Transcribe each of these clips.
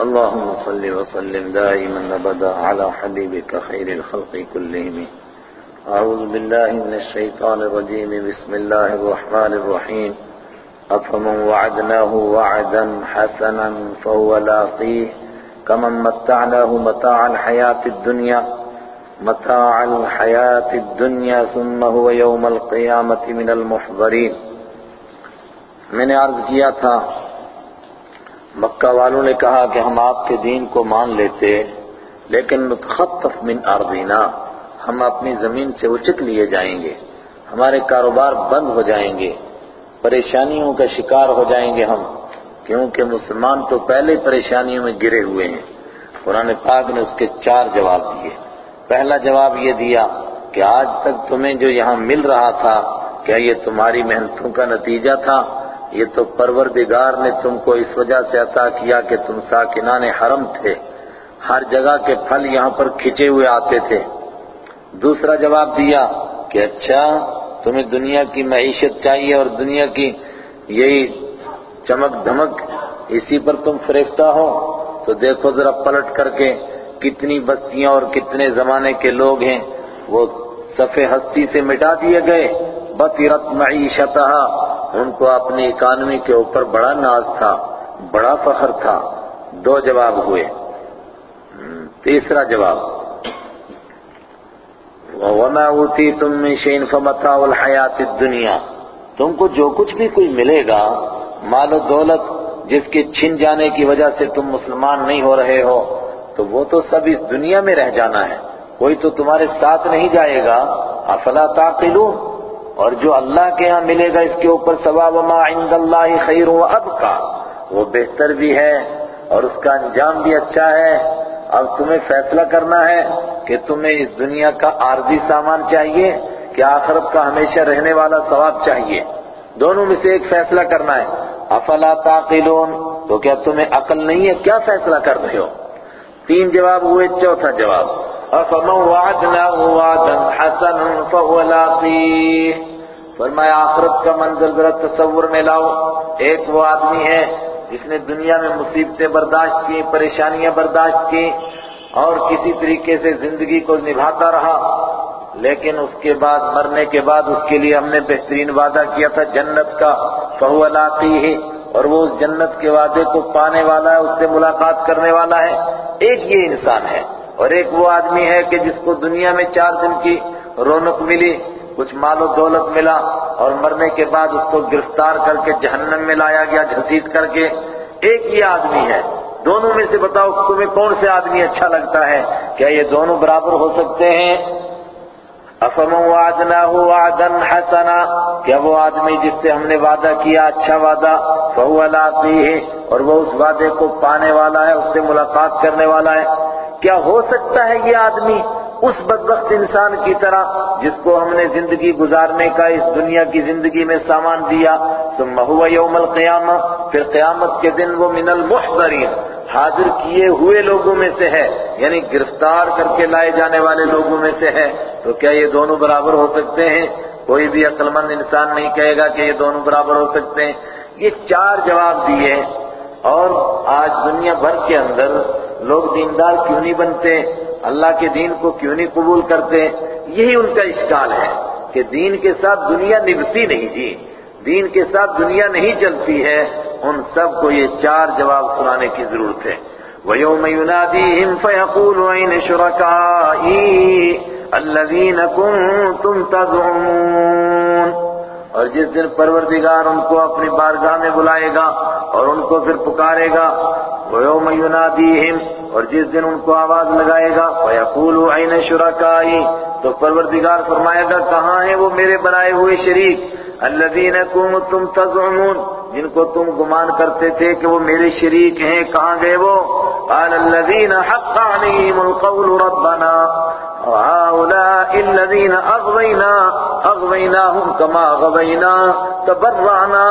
اللهم صل وسلم دائما ابدا على حبيبك خير الخلق كلهم. اعوذ بالله من الشيطان الرجيم. بسم الله الرحمن الرحيم. افمن وعدناه وعدا حسنا فهو لاقيه. كمن متعناه متاع الحياة الدنيا. متاع الحياة الدنيا ثم هو يوم القيامة من المحضرين. میں نے عرض کیا تھا مکہ والوں نے کہا کہ ہم آپ کے دین کو مان لیتے، لیکن نتخطف من ارضنا ہم اپنی زمین سے اچک لیے جائیں گے، ہمارے کاروبار بند ہو جائیں گے، پریشانیوں کا شکار ہو جائیں گے ہم، کیونکہ مسلمان تو پہلے پریشانیوں میں گرے ہوئے ہیں۔ قرآن پاک نے اس کے چار جواب دیے۔ پہلا جواب یہ دیا کہ آج تک تمہیں جو یہاں مل رہا تھا، کیا یہ تمہاری محنتوں کا نتیجہ تھا؟ یہ تو پروردگار نے تم کو اس وجہ سے عطا کیا کہ تم ساکنان حرم تھے۔ ہر جگہ کے پھل یہاں پر کھچے ہوئے آتے تھے۔ دوسرا جواب دیا کہ اچھا تمہیں دنیا کی معیشت چاہیے اور دنیا کی یہی چمک دھمک، اسی پر تم فریفتہ ہو۔ تو دیکھو ذرا پلٹ کر کے کتنی بستیاں اور کتنے زمانے کے لوگ ہیں۔ وہ صفحے ہستی سے مٹا دیے گئے۔ بطیرت معیشتہا، ان کو اپنی اکانومی کے اوپر بڑا ناز تھا، بڑا فخر تھا۔ دو جواب ہوئے۔ تیسرا جواب۔ وَمَا أُوتِيتُم مِّن شَيْءٍ فَمَتَاعُ الْحَيَاةِ الدُّنْيَا۔ تم کو جو کچھ بھی کوئی ملے گا، مال و دولت، جس کے چھن جانے کی وجہ سے تم مسلمان نہیں ہو رہے ہو، تو وہ تو سب اس دنیا میں رہ جانا ہے۔ کوئی تو تمہارے ساتھ نہیں جائے گا۔ افلا تعقلون؟ اور جو اللہ کے ہاں ملے گا اس کے اوپر ثواب ما عند اللہ خیر و ابقا، وہ بہتر بھی ہے اور اس کا انجام بھی اچھا ہے۔ اب تمہیں فیصلہ کرنا ہے کہ تمہیں اس دنیا کا عارضی سامان چاہیے کہ آخرت کا ہمیشہ رہنے والا ثواب چاہیے۔ دونوں میں سے ایک فیصلہ کرنا ہے۔ افلا تعقلون؟ تو کیا تمہیں عقل نہیں ہے؟ کیا فیصلہ کر رہے ہو؟ تین جواب ہوئے، چوتھا جواب۔ افمن وعدناه وعدا حسنا فهو لاقيه۔ فرمایا، آخرت کا منظر ذرا تصور میں لاؤ۔ ایک وہ آدمی ہے جس نے دنیا میں مصیبتیں برداشت کی، پریشانیاں برداشت کی اور کسی طریقے سے زندگی کو نبھاتا رہا۔ لیکن اس کے بعد، مرنے کے بعد اس کے لیے ہم نے بہترین وعدہ کیا تھا، جنت کا۔ فہو لاقیہ۔ اور وہ اس جنت کے وعدے کو پانے والا ہے، اس سے ملاقات کرنے والا ہے۔ ایک یہ انسان ہے۔ اور ایک وہ آدمی ہے کہ جس کو دنیا میں چار دن کی رونق ملی۔ کچھ مال و دولت ملا اور مرنے کے بعد اس کو گرفتار کر کے جہنم میں لایا گیا گھسیٹ کر کے۔ ایک یہ آدمی ہے۔ دونوں میں سے بتاؤ تمہیں کون سے آدمی اچھا لگتا ہے؟ کیا یہ دونوں برابر ہو سکتے ہیں؟ افمن وعدناه وعدا حسنا۔ کیا وہ آدمی جس سے ہم نے وعدہ کیا اچھا وعدہ؟ فهو لاقيه اور وہ اس وعدے کو پانے والا ہے، اس سے ملاقات کرنے والا ہے۔ کیا ہو سکتا ہے یہ آدمی؟ اس بدبخت انسان کی طرح جس کو ہم نے زندگی گزارنے کا اس دنیا کی زندگی میں سامان دیا، ثم هو یوم القیامہ، پھر قیامت کے دن وہ من المحضرین حاضر کیے ہوئے لوگوں میں سے ہے یعنی گرفتار کر کے لائے جانے والے لوگوں میں سے ہے۔ تو کیا یہ دونوں برابر ہو سکتے ہیں؟ کوئی بھی عقل مند انسان نہیں کہے گا کہ یہ دونوں برابر ہو سکتے ہیں۔ یہ چار جواب دیے اور آج دنیا بھر کے اندر لوگ دیندار کیوں نہیں بنتے؟ اللہ کے دین کو کیوں نہیں قبول کرتے؟ یہی ان کا اشکال ہے کہ دین کے ساتھ دنیا نبھتی نہیں جی۔ دین کے ساتھ دنیا نہیں چلتی ہے۔ ان سب کو یہ چار جواب سنانے کی ضرورت ہے۔ وَيَوْمَ يُنَادِيهِمْ فَيَقُولُ عَيْنِ شُرَكَائِي الَّذِينَ كُنْتُمْ تَزْعُمُونَ اور جس دن پروردگار ان کو اپنی بارگاہ میں بلائے گا اور ان کو پھر پکارے گا وَيَوْمَ يُنَادِيهِمْ اور جس دن ان کو آواز لگائے گا فَيَقُولُ عَيْنِ شُرَكَائِي تو پروردگار فرمائے گا، کہاں ہیں وہ میرے بنائے ہوئے شریک؟ الذین کنتم تزعمون، جن کو تم گمان کرتے تھے کہ وہ میرے شریک ہیں، کہاں گئے وہ؟ قال الذین حق علیہم القول ربنا وهؤلاء الذين اغوينا اغويناهم كما غوينا تبرعنا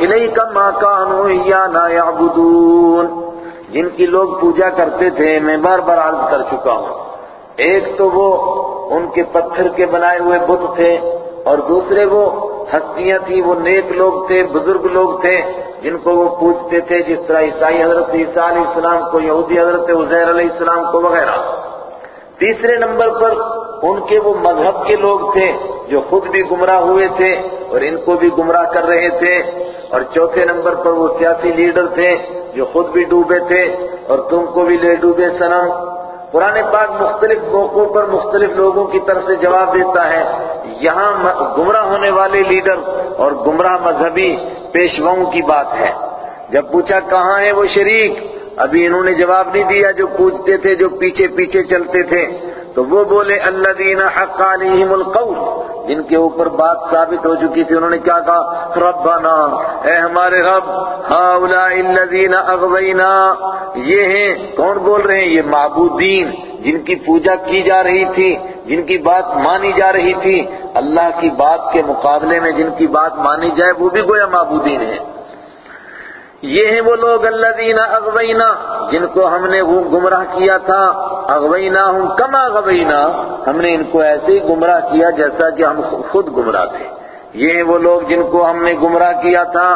اليك ما كانوا ايانا يعبدون۔ جن کی لوگ پوجا کرتے تھے، میں بار بار عرض کر چکا ہوں۔ ایک تو وہ ان کے پتھر کے بنائے ہوئے بت تھے، اور دوسرے وہ ہستیاں تھیں، وہ نیک لوگ تھے، بزرگ لوگ تھے، جن کو وہ پوچھتے تھے، جس طرح عیسائی حضرت عیسیٰ علیہ السلام کو، یہودی حضرت عزیر علیہ السلام کو وغیرہ۔ تیسرے نمبر پر ان کے وہ مذہب کے لوگ تھے جو خود بھی گمراہ ہوئے تھے اور ان کو بھی گمراہ کر رہے تھے۔ اور چوتھے نمبر پر وہ سیاسی لیڈر تھے جو خود بھی ڈوبے تھے اور تم کو بھی لے ڈوبے سنم قرآن پاک مختلف موقعوں پر مختلف لوگوں کی طرف سے جواب دیتا ہے، یہاں گمراہ ہونے والے لیڈر اور گمراہ مذہبی پیشواؤں کی بات ہے۔ جب پوچھا کہاں ہے وہ شریک ابھی انہوں نے جواب نہیں دیا جو پوچھتے تھے، جو پیچھے پیچھے چلتے تھے۔ تو وہ بولے اللہ دینا حق علیہم القول۔ جن کے اوپر بات ثابت ہو چکی تھی، انہوں نے کیا کہا؟ ربنا، اے ہمارے رب ہاؤلاء الذین اغوینا۔ یہ ہیں، کون بول رہے ہیں؟ یہ معبودین، جن کی پوجا کی جا رہی تھی، جن کی بات مانی جا رہی تھی۔ اللہ کی بات کے مقابلے میں جن کی بات مانی جائے، وہ بھی گویا معبودین ہیں۔ یہ ہیں وہ لوگ الذین اغوینا جن کو ہم نے وہ گمراہ کیا تھا. اغوینا ہوں کما اغوینا. ہم نے ان کو ایسے ہی گمراہ کیا جیسا کہ ہم خود گمراہ تھے. یہ ہیں وہ لوگ جن کو ہم نے گمراہ کیا تھا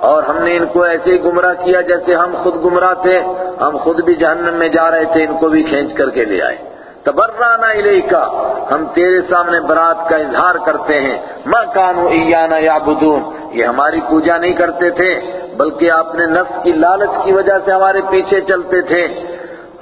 اور ہم نے ان کو ایسے ہی گمراہ کیا جیسے ہم خود گمراہ تھے. ہم خود بھی جہنم میں جا رہے تھے، ان کو بھی کھینچ کر کے لے آئے. تبرانا الیکا. ہم تیرے سامنے برات کا اظہار کرتے ہیں. ما کانو ایانا یعبدون. یہ ہماری پوجا نہیں کرتے تھے. بلکہ اپنے نفس کی لالچ کی وجہ سے ہمارے پیچھے چلتے تھے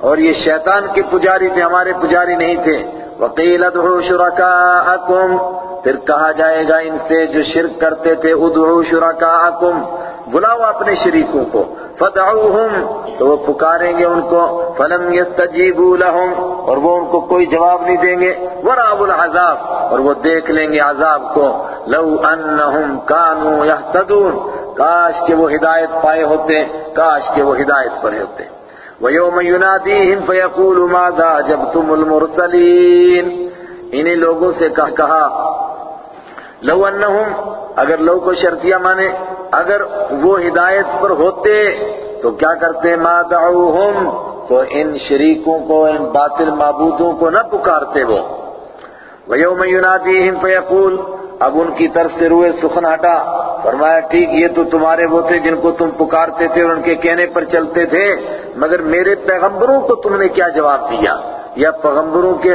اور یہ شیطان کے پجاری تھے، ہمارے پجاری نہیں تھے۔ وقیل ادعو شرکاءکم پھر کہا جائے گا ان سے جو شرک کرتے تھے ادعو شرکاءکم بلاؤ اپنے شریکوں کو۔ فدعوہم تو وہ پکاریں گے ان کو۔ فلم يستجیبوا لهم، اور وہ ان کو کوئی جواب نہیں دیں گے۔ وراب العذاب، اور وہ دیکھ لیں گے عذاب کو۔ لو انہم کانوا یہتدون کاش کہ وہ ہدایت پائے ہوتے، کاش کہ وہ ہدایت پر ہوتے۔ وَيَوْمَ يُنَادِيهِمْ فَيَقُولُ مَاذَا جَبْتُمُ الْمُرْسَلِينَ۔ انہی لوگوں سے کہا لو انہم اگر لو کو شرطیہ مانے، اگر وہ ہدایت پر ہوتے، تو کیا کرتے؟ ما دعوہم تو ان شریکوں کو، ان باطل معبودوں کو نہ پکارتے وہ۔ وَيَوْمَ يُنَادِيهِمْ فَيَقُولُ اب ان کی طرف سے روئے سخن ہٹا۔ فرمایا، ٹھیک، یہ تو تمہارے وہ تھے جن کو تم پکارتے تھے اور ان کے کہنے پر چلتے تھے، مگر میرے پیغمبروں کو تم نے کیا جواب دیا؟ یا پیغمبروں کے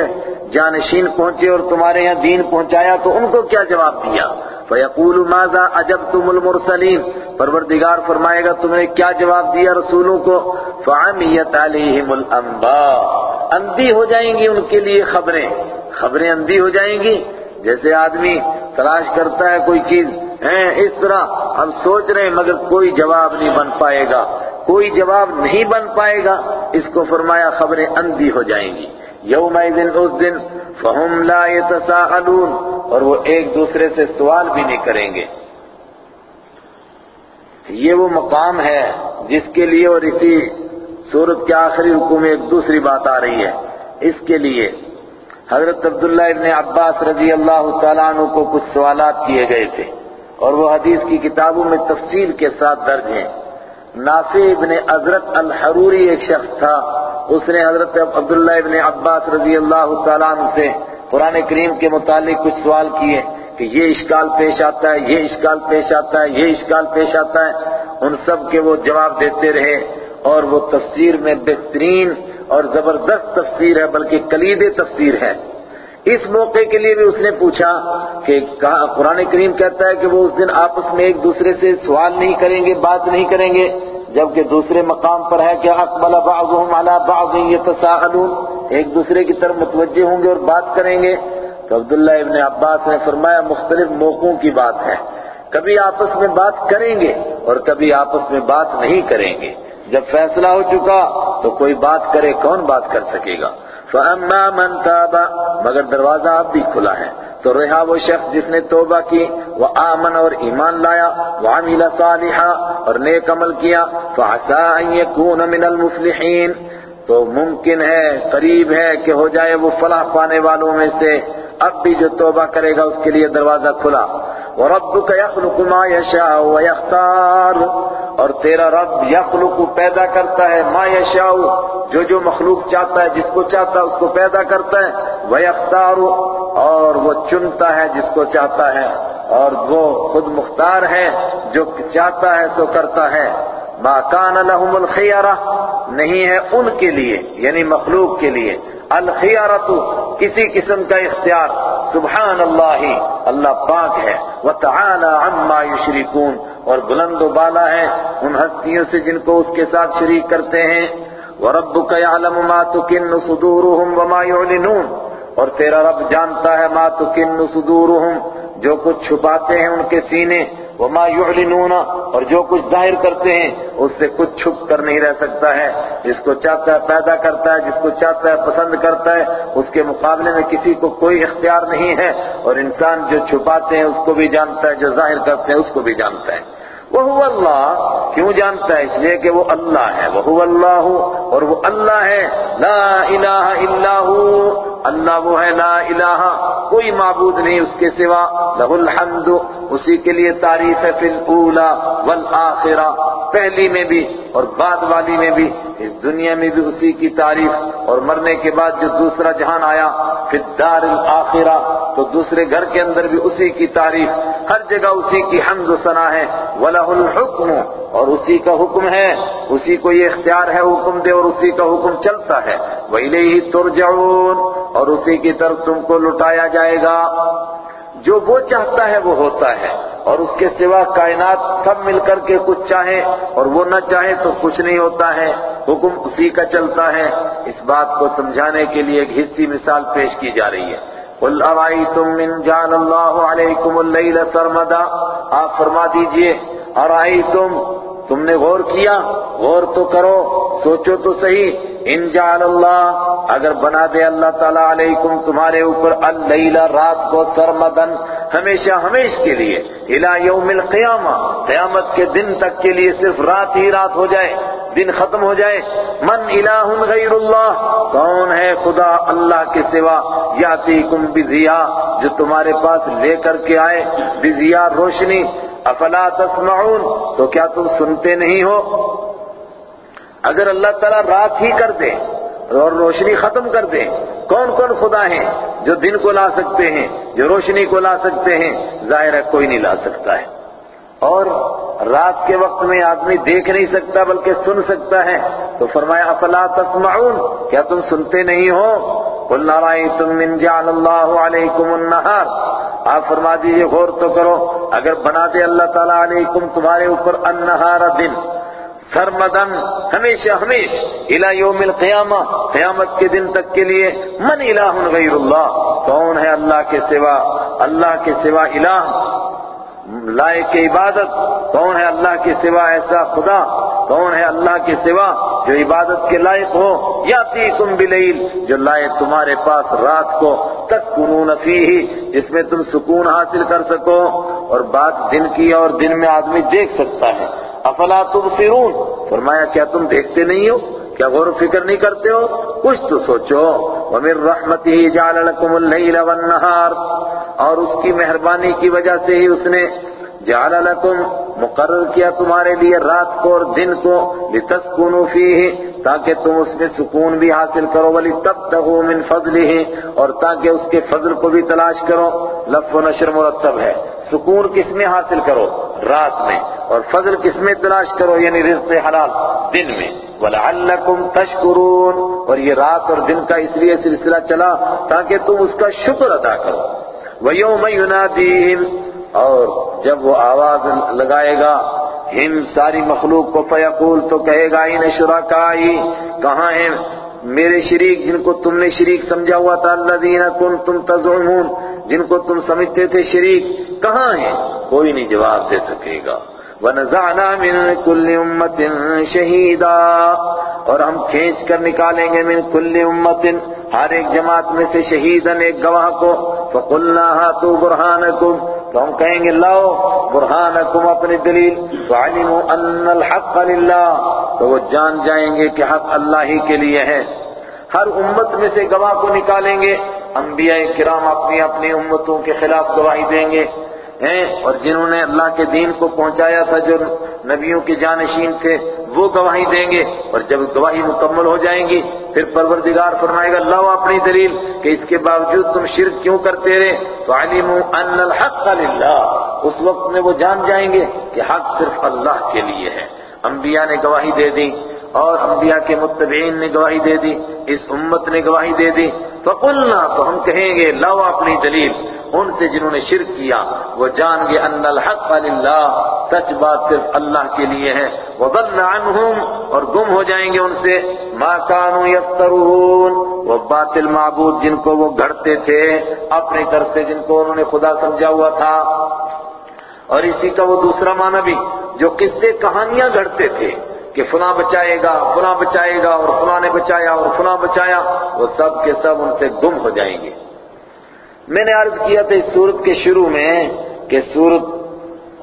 جانشین پہنچے اور تمہارے یہاں دین پہنچایا تو ان کو کیا جواب دیا؟ فَيَقُولُ مَاذَا أَجَبْتُمُ الْمُرْسَلِينَ پروردگار فرمائے گا، تم نے کیا جواب دیا رسولوں کو؟ فَعَمِيَتْ عَلَيْهِمُ الْأَنْبَاءُ اندھی ہو جائیں گی ان کے لیے خبریں۔ خبریں اندھی ہو جائیں گی۔ جیسے آدمی تلاش کرتا ہے کوئی چیز، ہیں، اس طرح ہم سوچ رہے ہیں، مگر کوئی جواب نہیں بن پائے گا۔ کوئی جواب نہیں بن پائے گا۔ اس کو فرمایا خبریں اندھی ہو جائیں گی۔ یوم دن اس دن فہم لا يتساءلون اور وہ ایک دوسرے سے سوال بھی نہیں کریں گے۔ یہ وہ مقام ہے جس کے لیے اور اسی صورت کے آخری رکو میں ایک دوسری بات آ رہی ہے۔ اس کے لیے حضرت عبداللہ ابن عباس رضی اللہ تعالیٰ عنہ کو کچھ سوالات کیے گئے تھے اور وہ حدیث کی کتابوں میں تفصیل کے ساتھ درج ہیں۔ نافع ابن حضرت الحروری ایک شخص تھا۔ اس نے حضرت عبداللہ ابن عباس رضی اللہ تعالیٰ عنہ سے قرآن کریم کے متعلق کچھ سوال کیے کہ یہ اشکال پیش آتا ہے، یہ اشکال پیش آتا ہے، یہ اشکال پیش آتا ہے۔ ان سب کے وہ جواب دیتے رہے اور وہ تفسیر میں بہترین اور زبردست تفسیر ہے، بلکہ کلید تفسیر ہے۔ اس موقع کے لیے بھی اس نے پوچھا کہ قرآن کریم کہتا ہے کہ وہ اس دن آپس میں ایک دوسرے سے سوال نہیں کریں گے، بات نہیں کریں گے، جبکہ دوسرے مقام پر ہے کہ اقبل بعضهم على بعض يتساءلون ایک دوسرے کی طرف متوجہ ہوں گے اور بات کریں گے۔ تو عبداللہ ابن عباس نے فرمایا، مختلف موقعوں کی بات ہے۔ کبھی آپس میں بات کریں گے اور کبھی آپس میں بات نہیں کریں گے۔ جب فیصلہ ہو چکا تو کوئی بات کرے کون بات کر سکے گا؟ فَأَمَّا مَنْ تَابَ، مگر دروازہ اب بھی کھلا ہے۔ تو رہا وہ شخص جس نے توبہ کی وہ آمن اور ایمان لایا، وعمل صالحا، اور نیک عمل کیا۔ فعسا ان يكون من المفلحین تو ممکن ہے، قریب ہے کہ ہو جائے وہ فلاح پانے والوں میں سے۔ اب بھی جو توبہ کرے گا، اس کے لیے دروازہ کھلا۔ وَرَبُّكَ يَخْلُقُ مَا يَشَاءُ وَيَخْتَارُ اور تیرا رب یخلق پیدا کرتا ہے ما یشاء، جو جو مخلوق چاہتا ہے جس کو چاہتا ہے اس کو پیدا کرتا ہے۔ وَيَخْتَارُ اور وہ چنتا ہے جس کو چاہتا ہے۔ اور وہ خود مختار ہے، جو چاہتا ہے سو کرتا ہے۔ ما کان لهم الخیارہ نہیں ہے ان کے لیے یعنی مخلوق کے لیے۔ الخیارت کسی قسم کا اختیار سبحان اللہ اللہ پاک ہے۔ وتعالى عما يشركون اور بلند و بالا ہے ان ہستیوں سے جن کو اس کے ساتھ شریک کرتے ہیں۔ وَرَبُّكَ يَعْلَمُ مَا تُكِنُّ صُدُورُهُمْ وَمَا يُعْلِنُونَ اور تیرا رب جانتا ہے مَا تُكِنُّ صُدُورُهُمْ جو کچھ چھپاتے ہیں ان کے سینے، وما يعلنون، اور جو کچھ ظاہر کرتے ہیں، اس سے کچھ چھپ کر نہیں رہ سکتا ہے۔ جس کو چاہتا ہے پیدا کرتا ہے، جس کو چاہتا ہے پسند کرتا ہے، اس کے مقابلے میں کسی کو کوئی اختیار نہیں ہے۔ اور انسان جو چھپاتے ہیں، اس کو بھی جانتا ہے، جو ظاہر کرتے ہیں، اس کو بھی جانتا ہے۔ وہ اللہ کیوں جانتا ہے؟ اس لیے کہ وہ اللہ ہے۔ وہ اللہ اور وہ اللہ ہے۔ لا الہ الا ہو اللہ وہ ہے لا الہ، کوئی معبود نہیں اس کے سوا، لہ الحمد، اسی کے لیے تعریف ہے فی الاولا والآخرہ، پہلی میں بھی اور بعد والی میں بھی، اس دنیا میں بھی اسی کی تعریف، اور مرنے کے بعد جو دوسرا جہان آیا، فی الدار الاخرہ تو دوسرے گھر کے اندر بھی اسی کی تعریف، ہر جگہ اسی کی حمد و ثنا ہے، وَلَهُ الْحُكْمُ، اور اسی کا حکم ہے، اسی کو یہ اختیار ہے حکم دے اور اسی کا حکم چلتا ہے، وَإِلَيْهِ تُرْجَعُونَ۔ اور اسی کی طرف تم کو لٹایا جائے گا۔ جو وہ چاہتا ہے وہ ہوتا ہے، اور اس کے سوا کائنات سب مل کر کے کچھ چاہے اور وہ نہ چاہے تو کچھ نہیں ہوتا ہے۔ حکم اسی کا چلتا ہے۔ اس بات کو سمجھانے کے لیے ایک حصی مثال پیش کی جا رہی ہے۔ قل ارائیتم من جعل اللہ علیکم اللیل سرمدا آپ فرما دیجیے، ارائیتم تم نے غور کیا، غور تو کرو، سوچو تو صحیح، ان جعل اللہ، اگر بنا دے اللہ تعالیٰ علیکم تمہارے اوپر اللیل، رات کو سرمدن، ہمیشہ ہمیش کے لیے، الى یوم القیامہ، قیامت کے دن تک کے لیے صرف رات ہی رات ہو جائے، دن ختم ہو جائے۔ من الہ غیر اللہ، کون ہے خدا اللہ کے سوا؟ یاتیکم بزیا جو تمہارے پاس لے کر کے آئے بزیا روشنی افلا تسمعون؟ تو کیا تم سنتے نہیں ہو؟ اگر اللہ تعالیٰ رات ہی کر دے اور روشنی ختم کر دے، کون کون خدا ہیں جو دن کو لا سکتے ہیں، جو روشنی کو لا سکتے ہیں؟ ظاہر ہے کوئی نہیں لا سکتا ہے۔ اور رات کے وقت میں آدمی دیکھ نہیں سکتا بلکہ سن سکتا ہے تو فرمایا، افلا تسمعون؟ کیا تم سنتے نہیں ہو؟ قل رأيتم من جعل اللہ علیکم النہار۔ آپ فرما دیجیے، غور تو کرو، اگر بنا دے اللہ تعالیٰ علیکم تمہارے اوپر النہار دن، سرمدن، ہمیشہ ہمیش، الى یوم القیامہ، قیامت کے دن تک کے لیے، من الہ غیر اللہ؟ کون ہے اللہ کے سوا؟ اللہ کے سوا الہ؟ لائق عبادت، کون ہے اللہ کے سوا ایسا خدا؟ کون ہے اللہ کے سوا جو عبادت کے لائق ہو؟ یا تیکم بلیل، جو لائے تمہارے پاس رات کو، تسکنون فیہ، جس میں تم سکون حاصل کر سکو۔ اور بات دن کی اور دن میں آدمی دیکھ سکتا ہے۔ افلا تبصرون، فرمایا، کیا تم دیکھتے نہیں ہو؟ کیا غور و فکر نہیں کرتے ہو؟ کچھ تو سوچو۔ وَمِن رَحْمَتِهِ جَعَلَ لَكُمُ اللَّيْلَ وَالنَّهَارِ اور اس کی مہربانی کی وجہ سے ہی اس نے جعل لکم مقرر کیا تمہارے لیے رات کو اور دن کو لتسکنوا فیہ، تاکہ تم اس میں سکون بھی حاصل کرو ولی تب من فضلہ، اور تاکہ اس کے فضل کو بھی تلاش کرو۔ لف و نشر مرتب ہے۔ سکون کس میں حاصل کرو؟ رات میں۔ اور فضل کس میں تلاش کرو؟ یعنی رزق حلال دن میں۔ وَلَعَلَّكُمْ تَشْكُرُونَ اور یہ رات اور دن کا اس لیے سلسلہ چلا تاکہ تم اس کا شکر ادا کرو۔ وَيَوْمَ يُنَادِيهِمْ، اور جب وہ آواز لگائے گا، ہم ساری مخلوق کو فیقول، تو کہے گا ان شرکائی، کہاں ہیں میرے شریک جن کو تم نے شریک سمجھا ہوا تھا؟ الذین کنتم تزعمون، جن کو تم سمجھتے تھے شریک، کہاں ہیں؟ کوئی نہیں جواب دے سکے گا۔ وَنَزَعْنَا مِن كُلِّ أُمَّةٍ شَهِيدًا اور ہم کھینچ کر نکالیں گے من کل امت ہر ایک جماعت میں سے شہیدن ایک گواہ کو فَقُلْنَا هَاتُوا بُرْحَانَكُمْ تو ہم کہیں گے لاؤ برہانکم اپنی دلیل فعلموا ان الحق للہ تو وہ جان جائیں گے کہ حق اللہ ہی کے لیے ہے ہر امت میں سے گواہ کو نکالیں گے انبیاء کرام اپنی اپنی امتوں کے خلاف گواہی دیں گے ہیں اور جنہوں نے اللہ کے دین کو پہنچایا تھا، جو نبیوں کے جانشین تھے، وہ گواہی دیں گے اور جب گواہی مکمل ہو جائیں گی، پھر پروردگار فرمائے گا، لاؤ اپنی دلیل کہ اس کے باوجود تم شرک کیوں کرتے رہے؟ تو علموا ان الحق للہ اس وقت میں وہ جان جائیں گے کہ حق صرف اللہ کے لیے ہے۔ انبیاء نے گواہی دے دی۔ اور انبیاء کے متبعین نے گواہی دے دی، اس امت نے گواہی دے دی۔ فقلنا، تو ہم کہیں گے، لاؤ اپنی دلیل۔ ان سے جنہوں نے شرک کیا، وہ جان گے ان الحق للہ، سچ بات صرف اللہ کے لیے ہے۔ وضل عنہم اور گم ہو جائیں گے ان سے۔ ما كانوا یفترون وہ باطل معبود جن کو وہ گھڑتے تھے، اپنے گھر سے جن کو انہوں نے خدا سمجھا ہوا تھا۔ اور اسی کا وہ دوسرا معنی بھی، جو قصے کہانیاں گھڑتے تھے۔ کہ فلاں بچائے گا، فلاں بچائے گا اور فلاں نے بچایا اور فلاں بچایا، وہ سب کے سب ان سے گم ہو جائیں گے۔ میں نے عرض کیا تھا اس صورت کے شروع میں کہ صورت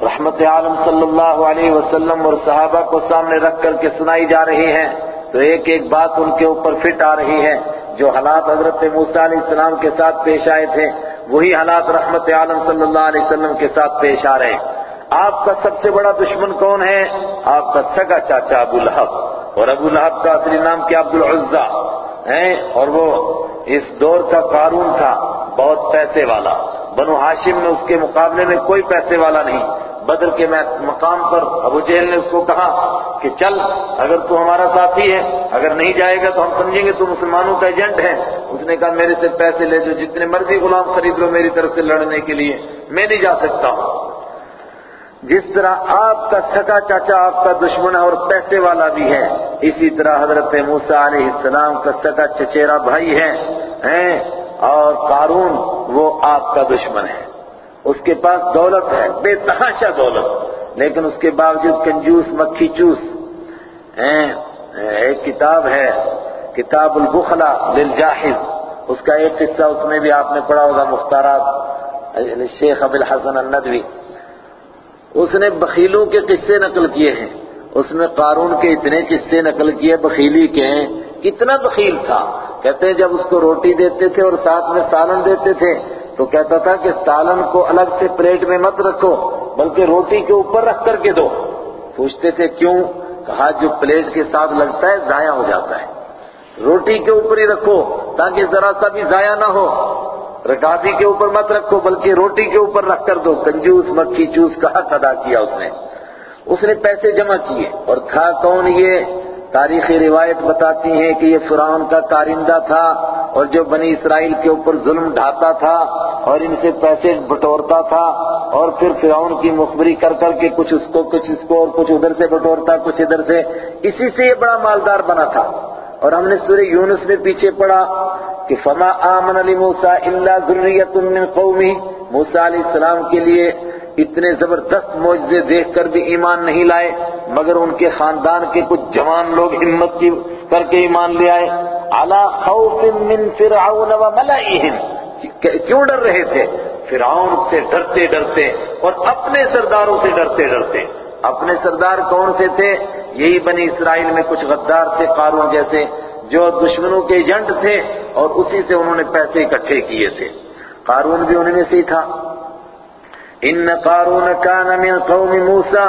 رحمت عالم صلی اللہ علیہ وسلم اور صحابہ کو سامنے رکھ کر کے سنائی جا رہی ہے، تو ایک ایک بات ان کے اوپر فٹ آ رہی ہے۔ جو حالات حضرت موسیٰ علیہ السلام کے ساتھ پیش آئے تھے، وہی حالات رحمت عالم صلی اللہ علیہ وسلم کے ساتھ پیش آ رہے ہیں۔ آپ کا سب سے بڑا دشمن کون ہے؟ آپ کا سگا چاچا ابو لہب۔ اور ابو لہب کا اصلی نام کیا؟ عبد العزا ہے اور وہ اس دور کا قارون تھا، بہت پیسے والا۔ بنو ہاشم میں اس کے مقابلے میں کوئی پیسے والا نہیں۔ بدر کے مقام پر ابو جہل نے اس کو کہا کہ چل، اگر تو ہمارا ساتھی ہے، اگر نہیں جائے گا تو ہم سمجھیں گے تو مسلمانوں کا ایجنٹ ہے۔ اس نے کہا، میرے سے پیسے لے جو جتنے مرضی غلام خرید لو میری طرف سے لڑنے کے لیے۔ میں نہیں جا سکتا۔ ہوں جس طرح آپ کا سگا چاچا آپ کا دشمن ہے اور پیسے والا بھی ہے، اسی طرح حضرت موسیٰ علیہ السلام کا سگا چچیرا بھائی ہے اور قارون وہ آپ کا دشمن ہے۔ اس کے پاس دولت ہے، بے تحاشا دولت، لیکن اس کے باوجود کنجوس، مکھی چوس ایک کتاب ہے، کتاب البخلا للجاحظ اس کا ایک قصہ اس میں بھی آپ نے پڑھا ہوگا، مختارات یعنی شیخ ابو الحسن الندوی۔ اس نے بخیلوں کے قصے نقل کیے ہیں۔ اس میں قارون کے اتنے قصے نقل کیے، بخیلی کے ہیں۔ کتنا بخیل تھا۔ کہتے ہیں جب اس کو روٹی دیتے تھے اور ساتھ میں سالن دیتے تھے، تو کہتا تھا کہ سالن کو الگ سے پلیٹ میں مت رکھو، بلکہ روٹی کے اوپر رکھ کر کے دو۔ پوچھتے تھے، کیوں؟ کہا، جو پلیٹ کے ساتھ لگتا ہے، ضائع ہو جاتا ہے۔ روٹی کے اوپر ہی رکھو، تاکہ ذرا سا بھی ضائع نہ ہو۔ رکابی کے اوپر مت رکھو، بلکہ روٹی کے اوپر رکھ کر دو۔ کنجوس، مکھی، چوس کا حق ادا کیا اس نے۔ اس نے پیسے جمع کیے۔ اور تھا کون یہ؟ تاریخی روایت بتاتی ہیں کہ یہ فرعون کا کارندہ تھا اور جو بنی اسرائیل کے اوپر ظلم ڈھاتا تھا اور ان سے پیسے بٹورتا تھا اور پھر فرعون کی مخبری کر کر کے کچھ اس کو، کچھ اس کو اور کچھ ادھر سے بٹورتا، کچھ ادھر سے۔ اسی سے یہ بڑا مالدار بنا تھا۔ اور ہم نے سورہ یونس میں پیچھے پڑھا۔ کہ فما آمن علی موسیٰ اللہ ذریت من قومی موسیٰ علیہ السلام کے لیے اتنے زبردست معجزے دیکھ کر بھی ایمان نہیں لائے، مگر ان کے خاندان کے کچھ جوان لوگ ہمت کی کر کے ایمان لے آئے۔ علا خوف من فرعون و ملائہم کیوں ڈر رہے تھے؟ فرعون سے ڈرتے ڈرتے اور اپنے سرداروں سے ڈرتے ڈرتے۔ اپنے سردار کون سے تھے؟ یہی بنی اسرائیل میں کچھ غدار تھے، قارون جیسے۔ جو دشمنوں کے ایجنٹ تھے اور اسی سے انہوں نے پیسے اکٹھے کیے تھے۔ قارون بھی انہیں سے تھا۔ ان قارون کان من قوم موسیٰ۔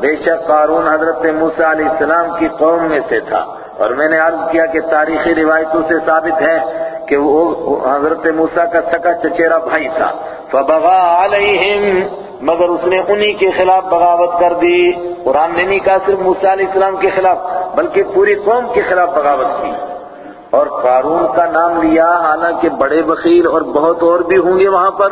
بے شک قارون حضرت موسیٰ علیہ السلام کی قوم میں سے تھا۔ اور میں نے عرض کیا کہ تاریخی روایتوں سے ثابت ہے کہ وہ حضرت موسیٰ کا سکا چچیرا بھائی تھا۔ فبغا علیہم مگر اس نے انہی کے خلاف بغاوت کر دی۔ قرآن نے نہیں کہا صرف موسیٰ علیہ السلام کے خلاف، بلکہ پوری قوم کے خلاف بغاوت کی۔ اور قارون کا نام لیا، حالانکہ بڑے بخیل اور بہت اور بھی ہوں گے وہاں پر۔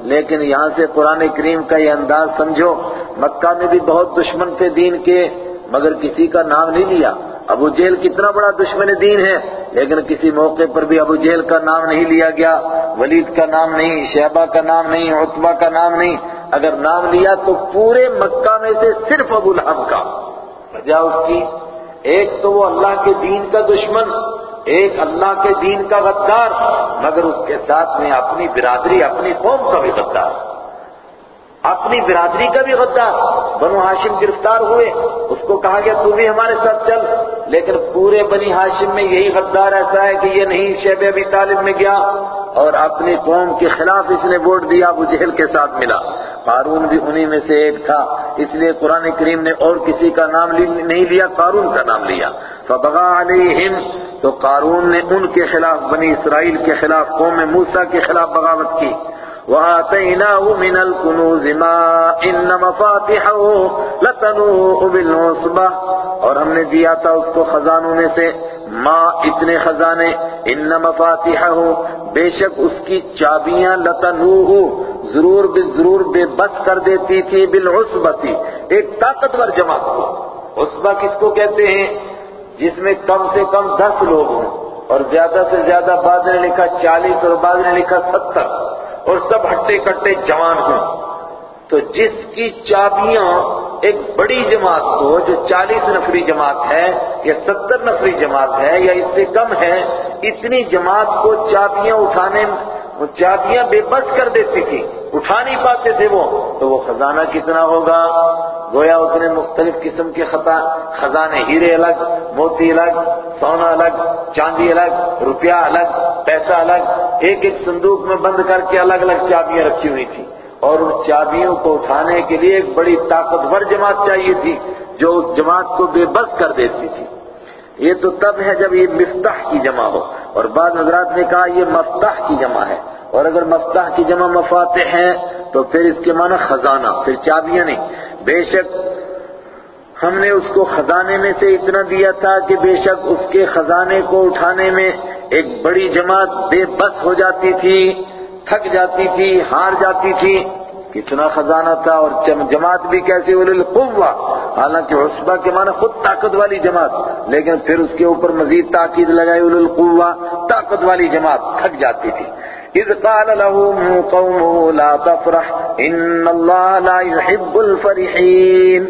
لیکن یہاں سے قرآن کریم کا یہ انداز سمجھو، مکہ میں بھی بہت دشمن تھے دین کے، مگر کسی کا نام نہیں لیا۔ ابو جہل کتنا بڑا دشمن دین ہے، لیکن کسی موقع پر بھی ابو جہل کا نام نہیں لیا گیا۔ ولید کا نام نہیں، شہبہ کا نام نہیں عطبہ کا نام نہیں۔ اگر نام لیا تو پورے مکہ میں سے صرف ابو لہب کا۔ وجہ اس کی، ایک تو وہ اللہ کے دین کا دشمن، ایک اللہ کے دین کا غدار، مگر اس کے ساتھ میں اپنی برادری، اپنی قوم کا بھی غدار۔ اپنی برادری کا بھی غدار۔ بنو ہاشم گرفتار ہوئے۔ اس کو کہا گیا، تو بھی ہمارے ساتھ چل۔ لیکن پورے بنی ہاشم میں یہی غدار ایسا ہے کہ یہ نہیں شیب ابی طالب میں گیا۔ اور اپنی قوم کے خلاف اس نے ووٹ دیا، ابو جہل کے ساتھ ملا۔ قارون بھی انہی میں سے ایک تھا، اس لیے قرآن کریم نے اور کسی کا نام نہیں لیا، قارون کا نام لیا۔ فبغا علیہم تو قارون نے ان کے خلاف، بنی اسرائیل کے خلاف، قوم موسیٰ کے خلاف بغاوت کی۔ وَآتَيْنَاهُ مِنَ الْكُنُوزِ مَا إِنَّ مَفَاتِحَهُ لَتَنُوءُ بِالْعُصْبَةِ۔ اور ہم نے دیا تھا اس کو خزانوں میں سے۔ ما اتنے خزانے ان مفاتحہ بے شک اس کی چابیاں لتنوہ، ضرور بے ضرور بے بس کر دیتی تھی بالعصبتی، ایک طاقتور جماعت کو۔ عصبہ کس کو کہتے ہیں؟ جس میں کم سے کم دس لوگ ہوں، اور زیادہ سے زیادہ بعد نے لکھا چالیس اور بعد نے لکھا ستر، اور سب ہٹے کٹے جوان ہوں۔ تو جس کی چابیاں ایک بڑی جماعت کو، جو چالیس نفری جماعت ہے یا ستر نفری جماعت ہے یا اس سے کم ہے، اتنی جماعت کو چابیاں اٹھانے، چابیاں بے بس کر دیتی تھی، اٹھا نہیں پاتے تھے وہ، تو وہ خزانہ کتنا ہوگا؟ گویا اس نے مختلف قسم کے خطا، خزانے ہیرے الگ، موتی الگ، سونا الگ، چاندی الگ، روپیہ الگ، پیسہ الگ، ایک ایک صندوق میں بند کر کے الگ الگ چابیاں رکھی ہوئی تھی اور ان چابیوں کو اٹھانے کے لیے ایک بڑی طاقتور جماعت چاہیے تھی، جو اس جماعت کو بے بس کر دیتی تھی۔ یہ تو تب ہے جب یہ مفتاح کی جمع ہو۔ اور بعض حضرات نے کہا، یہ مفتاح کی جمع ہے۔ اور اگر مفتاح کی جمع مفاتح ہیں، تو پھر اس کے معنی خزانہ، پھر چابیاں نہیں۔ بے شک ہم نے اس کو خزانے میں سے اتنا دیا تھا کہ بے شک اس کے خزانے کو اٹھانے میں ایک بڑی جماعت بے بس ہو جاتی تھی۔ تھک جاتی تھی، ہار جاتی تھی۔ کتنا خزانہ تھا اور جماعت بھی کیسی القوہ حالانکہ عصبہ کے معنی خود طاقت والی جماعت، لیکن پھر اس کے اوپر مزید تاکید لگائی القوہ طاقت والی جماعت تھک جاتی تھی۔ اذ قال له قومه لا تفرح، ان الله لا يحب الفرحين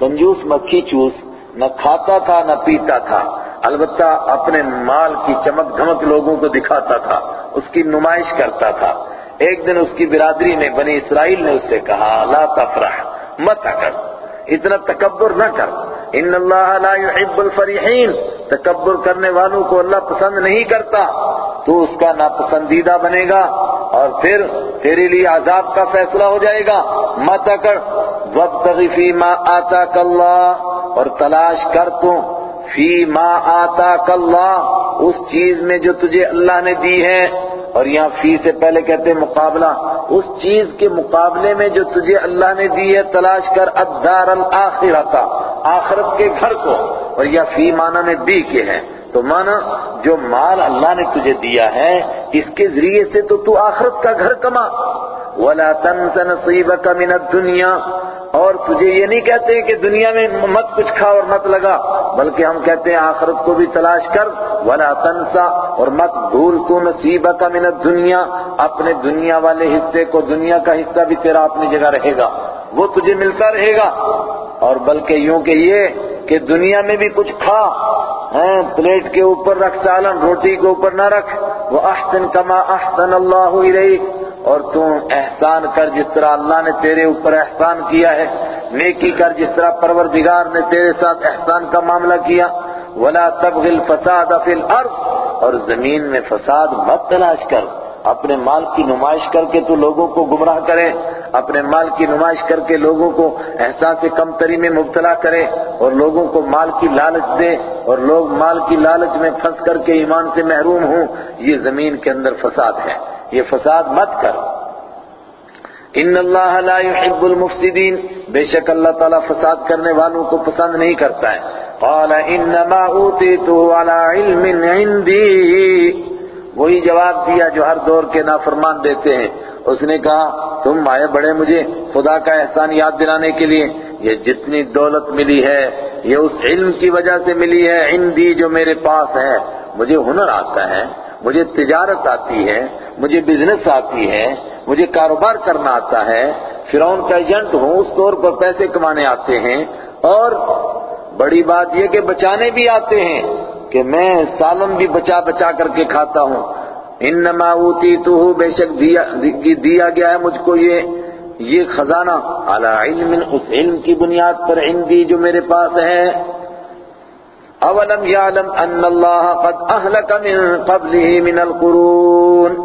کنجوس مکھی چوس نہ کھاتا تھا، نہ پیتا تھا۔ البتہ اپنے مال کی چمک دھمک لوگوں کو دکھاتا تھا۔ اس کی نمائش کرتا تھا۔ ایک دن اس کی برادری نے بنی اسرائیل نے اس سے کہا، لا تفرح، مت اکڑ اتنا تکبر نہ کر۔ ان اللہ لا يحب الفریحین، تکبر کرنے والوں کو اللہ پسند نہیں کرتا۔ تو اس کا ناپسندیدہ بنے گا اور پھر تیرے لیے عذاب کا فیصلہ ہو جائے گا۔ مت اکڑ وابتغی فی ما آتاک اللہ، اور تلاش کر تو۔ فی ما آتاک اللہ، اس چیز میں جو تجھے اللہ نے دی ہے۔ اور یہاں فی سے پہلے کہتے ہیں مقابلہ۔ اس چیز کے مقابلے میں جو تجھے اللہ نے دی ہے، تلاش کر الدار الاخرہ آخرت کے گھر کو۔ اور یہ فی معنی میں بی کے ہیں۔ تو مانا جو مال اللہ نے تجھے دیا ہے، اس کے ذریعے سے تو تو آخرت کا گھر کما۔ ولا تنس نصیبک من الدنیا اور تجھے یہ نہیں کہتے کہ دنیا میں مت کچھ کھا اور مت لگا، بلکہ ہم کہتے ہیں آخرت کو بھی تلاش کر، ولا تنسا اور مت بھول تو نصیبہ کا منت دنیا اپنے دنیا والے حصے کو دنیا کا حصہ بھی تیرا اپنی جگہ رہے گا، وہ تجھے ملتا رہے گا۔ اور بلکہ یوں کہ یہ کہ دنیا میں بھی کچھ کھا ہاں، پلیٹ کے اوپر رکھ، سالن، روٹی کے اوپر نہ رکھ، وہ احسن کما احسن اللہ الیک۔ اور تم احسان کر جس طرح اللہ نے تیرے اوپر احسان کیا ہے، نیکی کر جس طرح پروردگار نے تیرے ساتھ احسان کا معاملہ کیا۔ ولا تبغ الفساد فی الارض اور زمین میں فساد مت تلاش کر۔ اپنے مال کی نمائش کر کے تو لوگوں کو گمراہ کرے۔ اپنے مال کی نمائش کر کے لوگوں کو احساس سے کم تری میں مبتلا کرے۔ اور لوگوں کو مال کی لالچ دے۔ اور لوگ مال کی لالچ میں پھنس کر کے ایمان سے محروم ہوں۔ یہ زمین کے اندر فساد ہے۔ یہ فساد مت کر۔ ان اللہ لا يحب المفسدین۔ بے شک اللہ تعالیٰ فساد کرنے والوں کو پسند نہیں کرتا ہے۔ قال انما اوتیتو على علم عندی۔ وہی جواب دیا جو ہر دور کے نافرمان دیتے ہیں۔ اس نے کہا، تم آئے بڑے مجھے خدا کا احسان یاد دلانے کے لیے۔ یہ جتنی دولت ملی ہے، یہ اس علم کی وجہ سے ملی ہے عندی جو میرے پاس ہے۔ مجھے ہنر آتا ہے۔ مجھے تجارت آتی ہے، مجھے بزنس آتی ہے، مجھے کاروبار کرنا آتا ہے، فرعون کا ایجنٹ ہوں، اس طور پر پیسے کمانے آتے ہیں، اور بڑی بات یہ کہ بچانے بھی آتے ہیں کہ میں سالن بھی بچا بچا کر کے کھاتا ہوں۔ ان انما اوتیتو بے شک دیا گیا ہے مجھ کو یہ یہ خزانہ۔ علی علم، اس علم کی بنیاد پر عندی جو میرے پاس ہے۔ اولم یعلم ان اللہ قد اہلک من قبله من القرون؟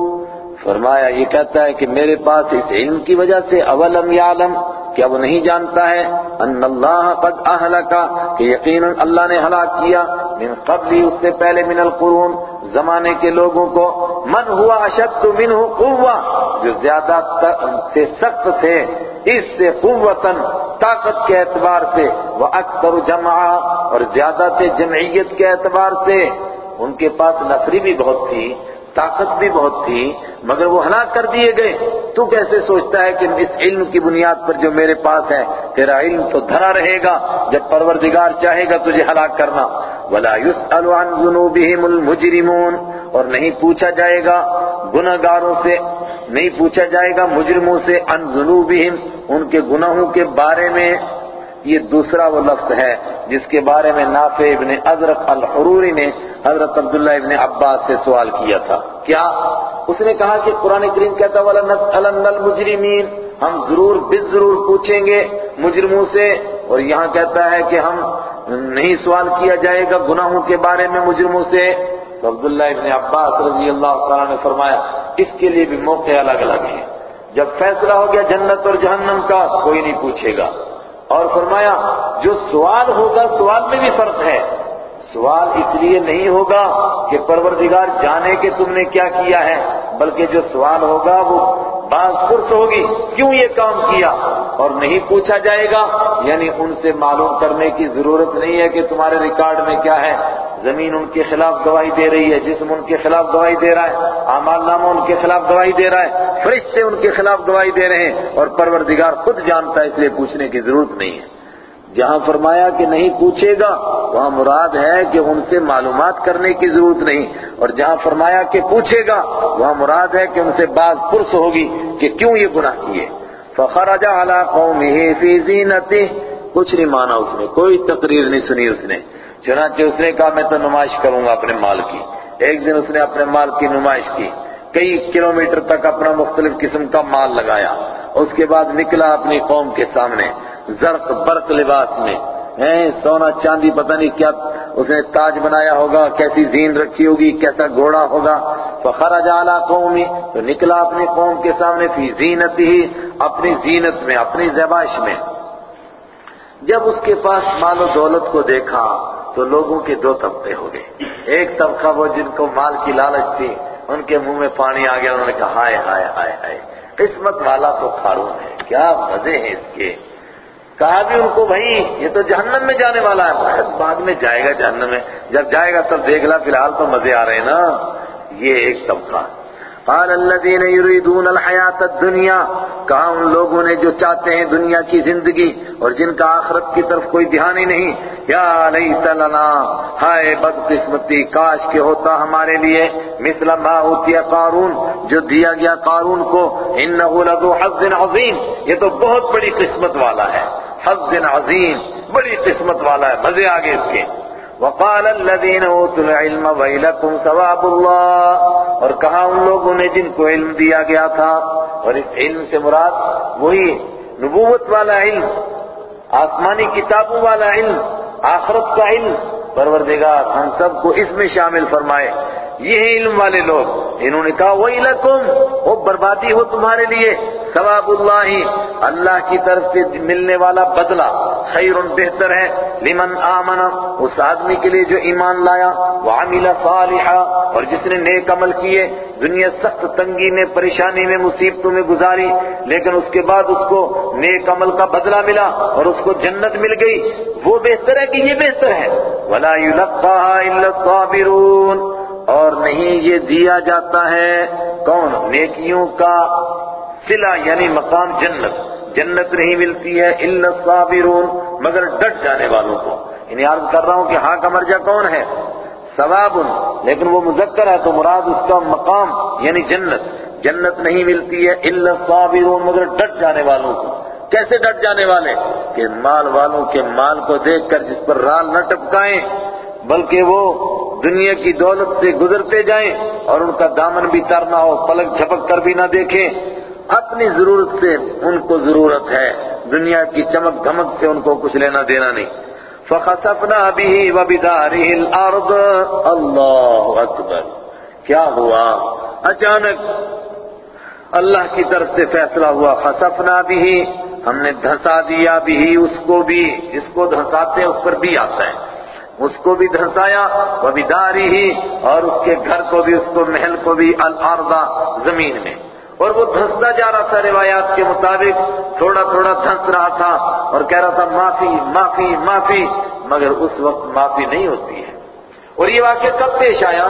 فرمایا، یہ کہتا ہے کہ میرے پاس اس علم کی وجہ سے اولم یعلم کیا وہ نہیں جانتا ہے ان اللہ قد اہلکا کہ یقیناً اللہ نے ہلاک کیا من قبلی اس سے پہلے من القرون، زمانے کے لوگوں کو۔ من ہوا اشد منہ قوہ جو زیادہ سے سخت تھے۔ اس سے قوتاً، طاقت کے اعتبار سے وہ اکثر جمع اور زیادہ تھے جمعیت کے اعتبار سے۔ ان کے پاس نفری بھی بہت تھی، طاقت بھی بہت تھی، مگر وہ ہلاک کر دیے گئے۔ تو کیسے سوچتا ہے کہ اس علم کی بنیاد پر جو میرے پاس ہے، تیرا علم تو دھرا رہے گا، جب پروردگار چاہے گا تجھے ہلاک کرنا۔ ولا يسأل عن ذنوبهم المجرمون، اور نہیں پوچھا جائے گا گناہگاروں سے نہیں پوچھا جائے گا، مجرموں سے عن ذنوبهم ان کے گناہوں کے بارے میں۔ یہ دوسرا وہ لفظ ہے جس کے بارے میں نافع ابن ازرق الحروری نے حضرت عبداللہ ابن عباس سے سوال کیا تھا۔ کیا؟ اس نے کہا کہ قرآن کریم کہتا الْمُجْرِمِينَ ہم ضرور بس ضرور پوچھیں گے مجرموں سے۔ اور یہاں کہتا ہے کہ ہم نہیں سوال کیا جائے گا گناہوں کے بارے میں مجرموں سے۔ تو عبداللہ ابن عباس رضی اللہ تعالیٰ نے فرمایا اس کے لیے بھی موقع الگ الگ ہیں۔ جب فیصلہ ہو گیا جنت اور جہنم کا، کوئی نہیں پوچھے گا۔ اور فرمایا، جو سوال ہوگا، سوال میں بھی فرق ہے۔ سوال اس لیے نہیں ہوگا کہ پروردگار جانے کہ تم نے کیا کیا ہے، بلکہ جو سوال ہوگا وہ بعض فرص ہوگی، کیوں یہ کام کیا؟ اور نہیں پوچھا جائے گا یعنی ان سے معلوم کرنے کی ضرورت نہیں ہے کہ تمہارے ریکارڈ میں کیا ہے۔ زمین ان کے خلاف گواہی دے رہی ہے، جسم ان کے خلاف گواہی دے رہا ہے، اعمال نامہ ان کے خلاف گواہی دے رہا ہے، فرشتے ان کے خلاف گواہی دے رہے ہیں اور پروردگار خود جانتا ہے، اس لیے پوچھنے کی ضرورت نہیں ہے۔ جہاں فرمایا کہ نہیں پوچھے گا، وہاں مراد ہے کہ ان سے معلومات کرنے کی ضرورت نہیں۔ اور جہاں فرمایا کہ پوچھے گا، وہاں مراد ہے کہ ان سے بعض پرس ہوگی کہ کیوں یہ گناہ کیے۔ فخرج على قومه في زینته کچھ نہیں مانا اس نے، کوئی تقریر نہیں سنی اس نے۔ چنانچہ اس نے کہا، میں تو نمائش کروں گا اپنے مال کی. ایک دن اس نے اپنے مال کی نمائش کی، کئی کلومیٹر تک اپنا مختلف قسم کا مال لگایا۔ اس کے بعد نکلا اپنی قوم کے سامنے، زرق برق لباس میں۔ سونا چاندی، پتہ نہیں کیا اس نے تاج بنایا ہوگا، کیسی زین رکھی ہوگی، کیسا گھوڑا ہوگا۔ فخرج علی قومی، تو نکلا اپنی قوم کے سامنے، فی زینت ہی اپنی زینت میں، اپنی زباش میں۔ جب اس کے پاس مال و دولت کو دیکھا تو لوگوں کے دو طبقے ہو گئے۔ ایک طبقہ وہ جن کو مال کی لالچ تھی، ان کے منہ میں پانی آ گیا، انہوں نے کہا، ہائے ہائے ہائے ہائے۔ قسمت والا تو قارون ہے۔ کیا مزے ہیں اس کے؟ کہا بھی ان کو، بھائی، یہ تو جہنم میں جانے والا ہے۔ بعد میں جائے گا جہنم میں۔ جب جائے گا تب دیکھ لا، فی الحال تو مزے آ رہے ہیں نا۔ یہ ایک طبقہ۔ قال الذين يريدون الحیات الدنیا کہا ان لوگوں نے جو چاہتے ہیں دنیا کی زندگی اور جن کا آخرت کی طرف کوئی دھیان ہی نہیں، یا لیت لنا، ہائے بد قسمتی کاش کے ہوتا ہمارے لیے، مثل ما اوتی قارون، جو دیا گیا قارون کو انه لذو حظ عظیم، یہ تو بہت بڑی قسمت والا ہے، حظ عظیم، بڑی قسمت والا ہے، مزے آگے اس کے۔ وقال الذين اوتوا العلم ويلكم ثواب الله. اور کہا ان لوگوں نے جن کو علم دیا گیا تھا، اور اس علم سے مراد وہی نبوت والا علم، آسمانی کتابوں والا علم، آخرت کا علم، پروردگار ہم سب کو اس میں شامل فرمائے۔ یہ علم والے لوگ۔ انہوں نے کہا وہی لکم وہ بربادی ہو تمہارے لیے۔ ثواب اللہ اللہ کی طرف سے ملنے والا بدلہ خیر بہتر ہے۔ لمن آمن، اس آدمی کے لیے جو ایمان لایا، وعمل صالحا، اور جس نے نیک عمل کیے، دنیا سخت تنگی میں، پریشانی میں، مصیبتوں میں گزاری، لیکن اس کے بعد اس کو نیک عمل کا بدلہ ملا اور اس کو جنت مل گئی۔ وہ بہتر ہے کہ یہ بہتر ہے۔ ولا يلقاها الا الصابرون اور نہیں یہ دیا جاتا ہے کون؟ نیکیوں کا سلا یعنی مقام جنت۔ جنت نہیں ملتی ہے الا الصابرون، مگر ڈٹ جانے والوں کو۔ انہیں عرض کر رہا ہوں کہ ہاں کا مرجع کون ہے؟ ثواب لیکن وہ مذکر ہے تو مراد اس کا مقام یعنی جنت۔ جنت نہیں ملتی ہے الا الصابرون، مگر ڈٹ جانے والوں کو۔ کیسے ڈٹ جانے والے؟ کہ مال والوں کے مال کو دیکھ کر جس پر رال نہ ٹپکائیں، بلکہ وہ دنیا کی دولت سے گزرتے جائیں اور ان کا دامن بھی ترنا ہو پلک جھپک کر بھی نہ دیکھیں۔ اپنی ضرورت سے ان کو ضرورت ہے۔ دنیا کی چمک دھمک سے ان کو کچھ لینا دینا نہیں۔ فَخَسَفْنَا بِهِ وَبِدَارِهِ الْأَرْضِ۔ اللہ اکبر۔ کیا ہوا؟ اچانک اللہ کی طرف سے فیصلہ ہوا۔ خسفنا بھی ہم نے دھسا دیا بھی اس کو بھی۔ جس کو دھساتے اس پر بھی آتا ہے۔ اس کو بھی دھسایا وہ بھی داری ہی اور اس کے گھر کو بھی، اس کو محل کو بھی، الارض، زمین میں۔ اور وہ دھستا جا رہا تھا روایات کے مطابق، تھوڑا تھوڑا دھس رہا تھا، اور کہہ رہا تھا، معافی معافی معافی، مگر اس وقت معافی نہیں ہوتی ہے۔ اور یہ واقعہ کب پیش آیا؟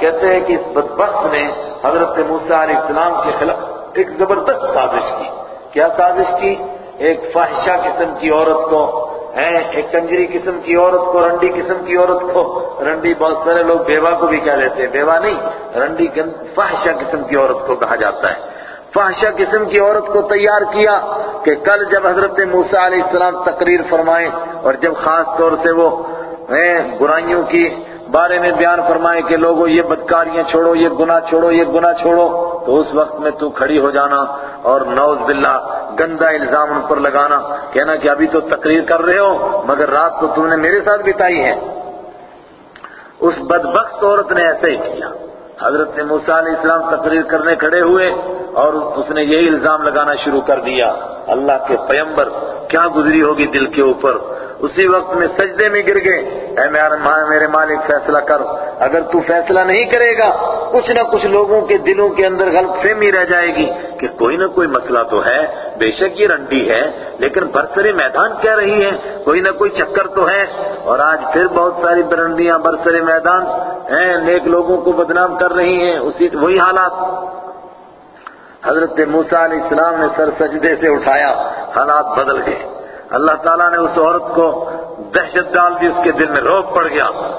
کہتے ہیں کہ اس بدبخت نے حضرت موسیٰ علیہ السلام کے خلاف ایک زبردست سازش کی۔ کیا سازش کی؟ ایک فاحشہ قسم کی عورت کو ہے ایک کنجری قسم کی عورت کو، رنڈی قسم کی عورت کو۔ رنڈی بہت سارے لوگ بیوہ کو بھی کہہ لیتے ہیں۔ بیوہ نہیں، رنڈی فحشہ قسم کی عورت کو کہا جاتا ہے۔ فحشہ قسم کی عورت کو تیار کیا کہ کل جب حضرت موسیٰ علیہ السلام تقریر فرمائیں اور جب خاص طور سے وہ برائیوں کی بارے میں بیان فرمائے کہ لوگوں یہ بدکاریاں چھوڑو، یہ گناہ چھوڑو، یہ گناہ چھوڑو، تو اس وقت میں تو کھڑی ہو جانا اور نوز باللہ گندا الزام ان پر لگانا، کہنا کہ ابھی تو تقریر کر رہے ہو، مگر رات تو تم نے میرے ساتھ بتائی ہے۔ اس بدبخت عورت نے ایسے ہی کیا۔ حضرت موسیٰ علیہ السلام تقریر کرنے کھڑے ہوئے اور اس نے یہی الزام لگانا شروع کر دیا۔ اللہ کے پیمبر کیا گزری ہوگی دل کے اوپر؟ اسی وقت میں سجدے میں گر گئے۔ اے میرے مالک، فیصلہ کر اگر تو فیصلہ نہیں کرے گا، کچھ نہ کچھ لوگوں کے دلوں کے اندر غلط فہمی رہ جائے گی کہ کوئی نہ کوئی مسئلہ تو ہے۔ بے شک یہ رنڈی ہے، لیکن برسر میدان کیا رہی ہے؟ کوئی نہ کوئی چکر تو ہے۔ اور آج پھر بہت ساری برنڈیاں برسر میدان، ہیں، نیک لوگوں کو بدنام کر رہی ہیں۔ اسی وہی حالات۔ حضرت موسیٰ علیہ السلام نے سر سجدے سے اٹھایا، حالات بدل گئے۔ اللہ تعالیٰ نے اس عورت کو دہشت ڈال دی، اس کے دل میں روک پڑ گیا۔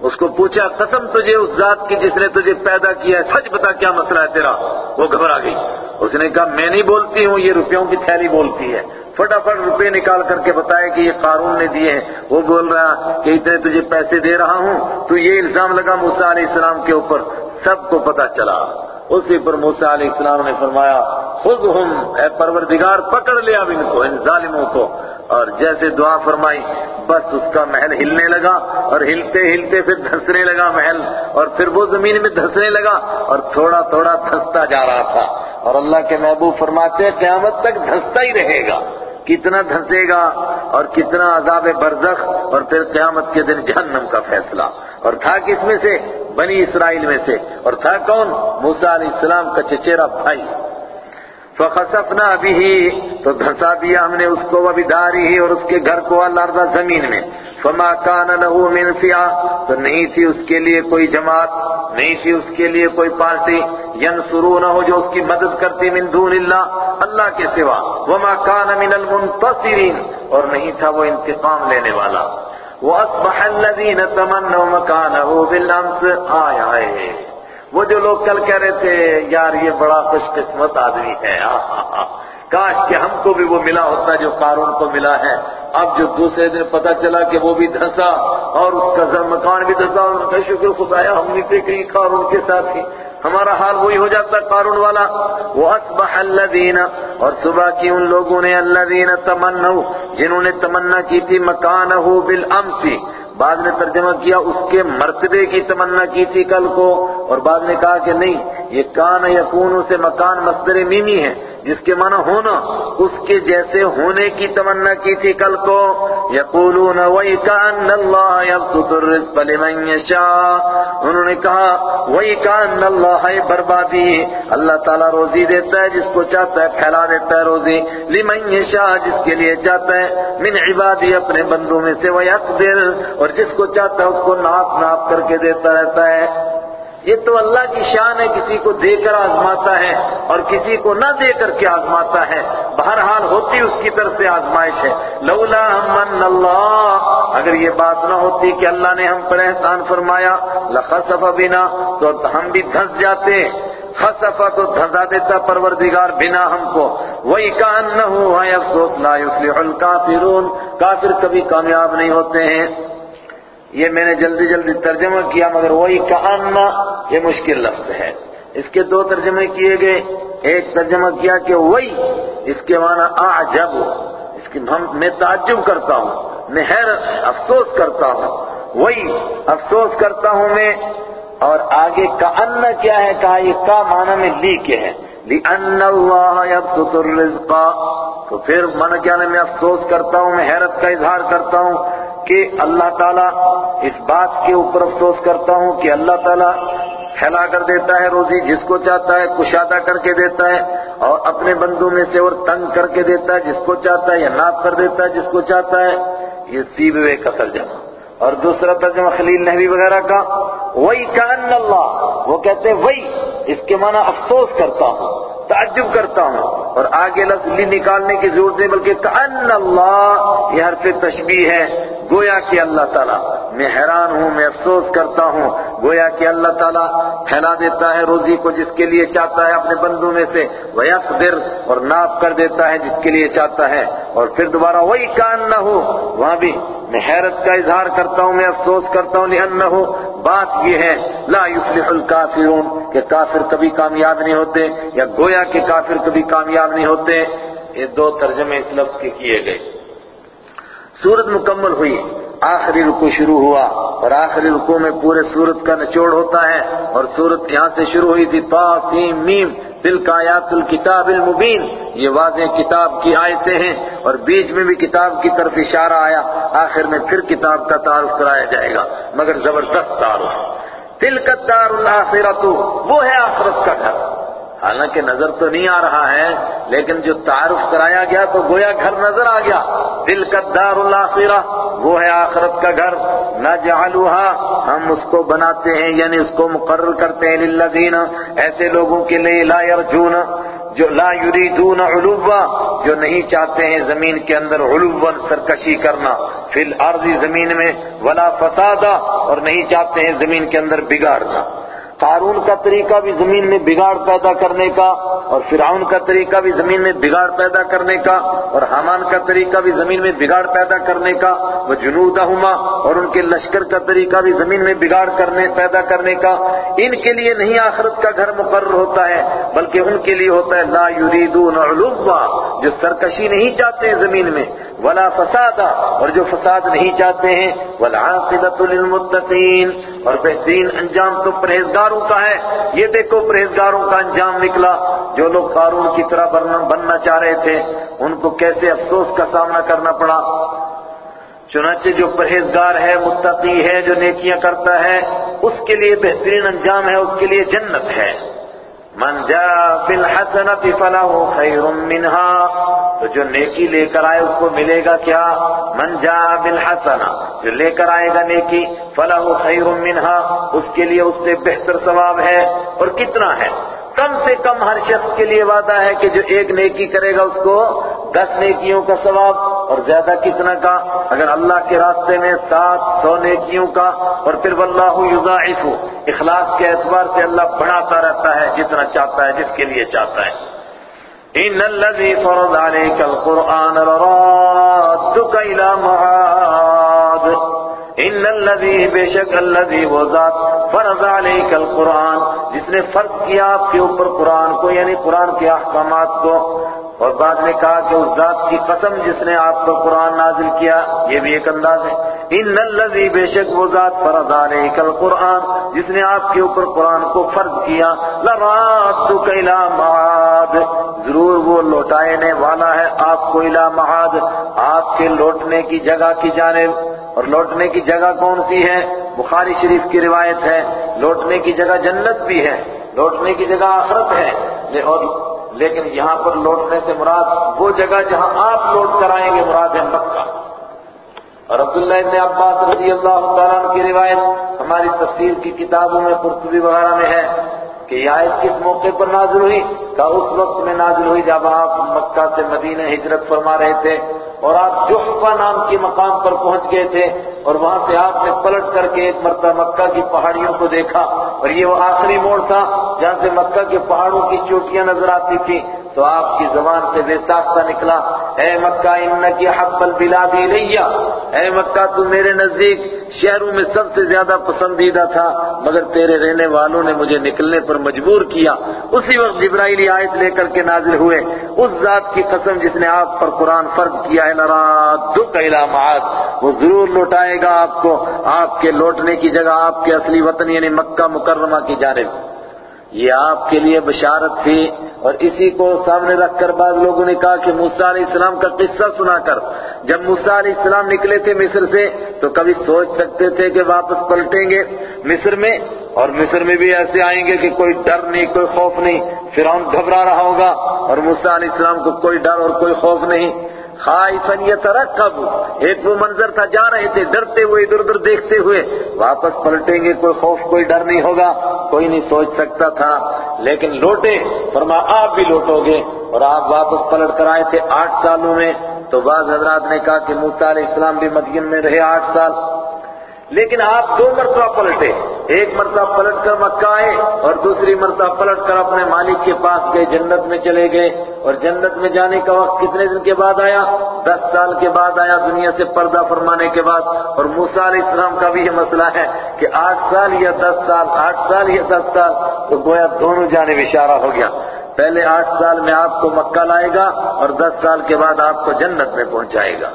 اس کو پوچھا، قسم تجھے اس ذات کی جس نے تجھے پیدا کیا ہے؟ سچ بتا، کیا مسئلہ ہے تیرا؟ وہ گھبرا گئی۔ اس نے کہا، میں نہیں بولتی ہوں، یہ روپیوں کی تھیلی بولتی ہے۔ فٹافٹ روپے نکال کر کے بتایا کہ یہ قارون نے دیے ہیں۔ وہ بول رہا کہ اتنے تجھے پیسے دے رہا ہوں، تو یہ الزام لگا موسیٰ علیہ السلام کے اوپر۔ سب کو پتا چلا۔ اسی پر موسیٰ علیہ السلام نے فرمایا خود ہم اے پروردگار، پکڑ لیا اب ان کو، ان ظالموں کو. اور جیسے دعا فرمائی، بس اس کا محل ہلنے لگا، اور ہلتے ہلتے پھر دھسنے لگا محل، اور پھر وہ زمین میں دھسنے لگا، اور تھوڑا تھوڑا دھستا جا رہا تھا۔ اور اللہ کے محبوب فرماتے ہیں، قیامت تک دھستا ہی رہے گا۔ کتنا دھسے گا، اور کتنا عذاب برزخ، اور پھر قیامت کے دن جہنم کا فیصلہ۔ اور تھا کس میں سے؟ بنی اسرائیل میں سے۔ اور تھا کون؟ موسیٰ علیہ السلام کا چچیرا بھائی۔ فخسفنا به، تو دھسا دیا ہم نے اس کو وبداری ہی اور اس کے گھر کو الارض زمین میں۔ فما كان له من فئہ تو نہیں تھی اس کے لیے کوئی جماعت، نہیں تھی اس کے لیے کوئی پارٹی۔ ینصرونہ جو اس کی مدد کرتی، من دون اللہ اللہ کے سوا۔ وما كان من المنتصرین اور نہیں تھا وہ انتقام لینے والا۔ وَأَصْبَحَ الَّذِينَ تَمَنَّوْا مَكَانَهُ بِالْأَمْسِ آیا ہے۔ وہ جو لوگ کل کہہ رہے تھے، یار یہ بڑا خوش قسمت آدمی ہے۔ کاش کہ ہم کو بھی وہ ملا ہوتا جو قارون کو ملا ہے۔ اب جو دوسرے دن پتا چلا کہ وہ بھی دھسا اور اس کا مکان بھی دھسا اور ان کا شکر خدایا ہم نہیں تھے کہیں قارون کے ساتھ ہی۔ ہمارا حال وہی ہو جاتا قارون والا۔ وہ اسبح الذین اور صبح کی ان لوگوں نے الذین تمنوا، جنہوں نے تمنا کی تھی مکانہ بالامس۔ بعد نے ترجمہ کیا، اس کے مرتبے کی تمنا کی تھی کل کو۔ اور بعد نے کہا کہ نہیں، یہ کان یکون سے مکان مصدر میمی ہے۔ جس کے معنی ہونا، اس کے جیسے ہونے کی تمنا کی تھی کل کو۔ یقولون وَيْكَأَنَّ اللَّهَ يَبْسُطُ الرِّزْقَ لِمَنْ يَشَاءُ انہوں نے کہا وَيْكَأَنَّ اللَّهَ بربادی۔ اللہ تعالیٰ روزی دیتا ہے، جس کو چاہتا ہے پھیلا دیتا ہے روزی۔ لِمَنْ يَشَاءُ جس کے لیے چاہتا ہے۔ من عبادی، اپنے بندوں میں سے۔ وَيَقْدِرُ اور جس کو چاہتا ہے، اس کو ناپ ناپ کر کے دیتا رہتا ہے۔ یہ تو اللہ کی شان ہے، کسی کو دے کر آزماتا ہے اور کسی کو نہ دے کر کے آزماتا ہے۔ بہرحال ہوتی اس کی طرف سے آزمائش ہے۔ لولا من اللہ، اگر یہ بات نہ ہوتی کہ اللہ نے ہم پر احسان فرمایا لخصف بنا، تو ہم بھی دھس جاتے۔ خصفا تو دھسا دیتا پروردگار بنا ہم کو۔ وہی کان نہ ہوا افسوس، لا یفلح الکافرون۔ کافر کبھی کامیاب نہیں ہوتے ہیں۔ یہ میں نے جلدی جلدی ترجمہ کیا مگر وہی کہانا یہ مشکل لفظ ہے۔ اس کے دو ترجمے کیے گئے۔ ایک ترجمہ کیا کہ وہی، اس کے معنی اعجب۔ اس کی میں تعجب کرتا ہوں، میں حیرت افسوس کرتا ہوں۔ وہی، افسوس کرتا ہوں میں۔ اور آگے کا کیا ہے؟ کہا یہ کا معنی میں لی کے ہے۔ لِأَنَّ اللَّهَ يَبْسُطُ الرِّزْقَ۔ تو پھر من کیا میں افسوس کرتا ہوں، میں حیرت کا اظہار کرتا ہوں۔ کہ اللہ تعالیٰ اس بات کے اوپر افسوس کرتا ہوں کہ اللہ تعالیٰ پھیلا کر دیتا ہے، روزی جس کو چاہتا ہے، کشادہ کر کے دیتا ہے اور اپنے بندوں میں سے اور تنگ کر کے دیتا ہے جس کو چاہتا ہے یا ناپ کر دیتا ہے جس کو چاہتا ہے، یہ سیبوے کا ترجمہ اور دوسرا ترجمہ خلیل نحوی وغیرہ کا وہی کان اللہ۔ وہ کہتے ہیں، وہی۔ اس کے معنی افسوس کرتا ہوں، تعجب کرتا ہوں۔ اور آگے لفظ لی نکالنے کی ضرورت نہیں، بلکہ کان اللہ، یہ حرف تشبیح ہے۔ گویا کہ اللہ تعالیٰ، میں حیران ہوں، میں افسوس کرتا ہوں۔ گویا کہ اللہ تعالیٰ پھیلا دیتا ہے روزی کو جس کے لیے چاہتا ہے اپنے بندوں میں سے۔ وَيَقْدِرْ اور ناپ کر دیتا ہے جس کے لیے چاہتا ہے۔ اور پھر دوبارہ وہی کان نہ ہو وہاں بھی میں حیرت کا اظہار کرتا ہوں، میں افسوس کرتا ہوں۔ لِأَنَّهُ، بات یہ ہے، لا يفلح الكافرون کہ کافر کبھی کامیاب نہیں ہوتے، یا گویا کہ کافر کبھی کامیاب نہیں ہوتے۔ یہ دو ترجمے اس لفظ کے کیے گئے۔ سورت مکمل ہوئی۔ آخری رکو شروع ہوا اور آخری رکو میں پورے سورت کا نچوڑ ہوتا ہے اور سورت یہاں سے شروع ہوئی تھی تا میم تلک آیات الکتاب المبین۔ یہ واضح کتاب کی آیتیں ہیں اور بیچ میں بھی کتاب کی طرف اشارہ آیا۔ آخر میں پھر کتاب کا تعارف کرایا جائے گا، مگر زبردست تعارف۔ تلک الدار الاخرۃ وہ ہے آخرت کا گھر۔ حالانکہ نظر تو نہیں آ رہا ہے، لیکن جو تعارف کرایا گیا تو گویا گھر نظر آ گیا۔ دل کا دار الاخرہ وہ ہے آخرت کا گھر۔ نہ ہم اس کو بناتے ہیں یعنی اس کو مقرر کرتے ہیں للذین۔ ایسے لوگوں کے لیے لا یرجون، جو لا یریدون علوا، جو نہیں چاہتے ہیں زمین کے اندر علوا، سرکشی کرنا۔ فی الارض، زمین میں، ولا فسادا، اور نہیں چاہتے ہیں زمین کے اندر بگاڑنا۔ قارون کا طریقہ بھی زمین میں بگاڑ پیدا کرنے کا اور فرعون کا طریقہ بھی زمین میں بگاڑ پیدا کرنے کا اور حامان کا طریقہ بھی زمین میں بگاڑ پیدا کرنے کا وہ جنودہما اور ان کے لشکر کا طریقہ بھی زمین میں بگاڑ کرنے، پیدا کرنے کا۔ ان کے لیے نہیں آخرت کا گھر مقرر ہوتا ہے، بلکہ ان کے لیے ہوتا ہے۔ لا یریدون علوا، جو سرکشی نہیں چاہتے ہیں زمین میں، ولا فسادا، اور جو فساد نہیں چاہتے ہیں۔ والعاقبۃ للمتقین اور بہترین انجام تو پرہیزگاروں کا ہے۔ یہ دیکھو پرہیزگاروں کا انجام نکلا۔ جو لوگ قارون کی طرح بننا چاہ رہے تھے، ان کو کیسے افسوس کا سامنا کرنا پڑا؟ چنانچہ جو پرہیزگار ہے، متقی ہے، جو نیکیاں کرتا ہے، اس کے لیے بہترین انجام ہے، اس کے لیے جنت ہے۔ من جاء بالحسنة فله خير منها، تو جو نیکی لے کر آئے اس کو ملے گا کیا؟ من جاء بالحسنة، جو لے کر آئے گا نیکی، فله خير منها، اس کے لیے اس سے بہتر ثواب ہے، اور کتنا ہے؟ کم سے کم ہر شخص کے لیے وعدہ ہے کہ جو ایک نیکی کرے گا اس کو دس نیکیوں کا ثواب اور زیادہ کتنا کا؟ اگر اللہ کے راستے میں سات سو نیکیوں کا اور پھر واللہ یضاعف اخلاص کے اعتبار سے اللہ بڑھاتا رہتا ہے جتنا چاہتا ہے، جس کے لیے چاہتا ہے۔ ان الذي فرض عليك القرآن لرادك الى معاد۔ ان الذي بے شک الذي وہ ذات فرض عليك القرآن، جس نے فرض کیا آپ کے اوپر قرآن کو یعنی قرآن کے احکامات کو اور بعد میں کہا کہ اس ذات کی قسم جس نے آپ پر قرآن نازل کیا، یہ بھی ایک انداز ہے۔ ان الذي بے شک وہ ذات فرض عليك القرآن، جس نے آپ کے اوپر قرآن کو فرض کیا۔ لرادك الى معاد، ضرور وہ لوٹانے والا ہے آپ کو الى معاد۔ آپ کے لوٹنے کی جگہ کی جانب، اور لوٹنے کی جگہ کون سی ہے؟ بخاری شریف کی روایت ہے۔ لوٹنے کی جگہ جنت بھی ہے، لوٹنے کی جگہ آخرت ہے۔ اور لیکن یہاں پر لوٹنے سے مراد وہ جگہ جہاں آپ لوٹ کر آئیں گے، مراد ہے مکہ۔ اور عبداللہ ابن عباس رضی اللہ تعالیٰ عنہ کی روایت ہماری تفسیر کی کتابوں میں، قرطبی وغیرہ میں ہے کہ یہ آیت کس موقع پر نازل ہوئی؟ کہ اس وقت میں نازل ہوئی جب آپ مکہ سے مدینہ ہجرت فرما رہے تھے اور آپ جحفہ نام کے مقام پر پہنچ گئے تھے؟ اور وہاں سے آپ نے پلٹ کر کے ایک مرتبہ مکہ کی پہاڑیوں کو دیکھا اور یہ وہ آخری موڑ تھا جہاں سے مکہ کے پہاڑوں کی چوٹیاں نظر آتی تھی تو آپ کی زبان سے بے ساختہ نکلا۔ اے مکہ ان کی حق البلاد لیا اے مکہ، تو میرے نزدیک شہروں میں سب سے زیادہ پسندیدہ تھا، مگر تیرے رہنے والوں نے مجھے نکلنے پر مجبور کیا۔ اسی وقت جبرائیلی آیت لے کر کے نازل ہوئے۔ اس ذات کی قسم جس نے آپ پر قرآن فرض کیا ہے نراد دکھ معاد۔ وہ ضرور لوٹائے گا آپ کو، آپ کے لوٹنے کی جگہ، آپ کے اصلی وطن یعنی مکہ مکرمہ کی جانب۔ یہ آپ کے لیے بشارت تھی اور اسی کو سامنے رکھ کر بعض لوگوں نے کہا کہ موسیٰ علیہ السلام کا قصہ سنا کر۔ جب موسیٰ علیہ السلام نکلے تھے مصر سے تو کبھی سوچ سکتے تھے کہ واپس پلٹیں گے مصر میں اور مصر میں بھی ایسے آئیں گے کہ کوئی ڈر نہیں، کوئی خوف نہیں۔ فرعون گھبرا رہا ہوگا اور موسیٰ علیہ السلام کو کوئی ڈر اور کوئی خوف نہیں۔ خائفا یترقب۔ ایک وہ منظر تھا، جا رہے تھے، ڈرتے ہوئے، ادھر ادھر دیکھتے ہوئے۔ واپس پلٹیں گے، کوئی خوف، کوئی ڈر نہیں ہوگا، کوئی نہیں سوچ سکتا تھا۔ لیکن لوٹے، فرما، آپ بھی لوٹو گے۔ اور آپ واپس پلٹ کر آئے تھے آٹھ سالوں میں۔ تو بعض حضرات نے کہا کہ موسیٰ علیہ السلام بھی مدین میں رہے آٹھ سال۔ لیکن آپ دو مرتبہ پلٹے۔ ایک مرتبہ پلٹ کر مکہ آئے اور دوسری مرتبہ پلٹ کر اپنے مالک کے پاس گئے، جنت میں چلے گئے۔ اور جنت میں جانے کا وقت کتنے دن کے بعد آیا؟ دس سال کے بعد آیا دنیا سے پردہ فرمانے کے بعد۔ اور موسیٰ علیہ السلام کا بھی یہ مسئلہ ہے کہ آٹھ سال یا دس سال، آٹھ سال یا دس سال تو گویا دونوں جانب اشارہ ہو گیا۔ پہلے آٹھ سال میں آپ کو مکہ لائے گا اور دس سال کے بعد آپ کو جنت میں پہنچائے گا۔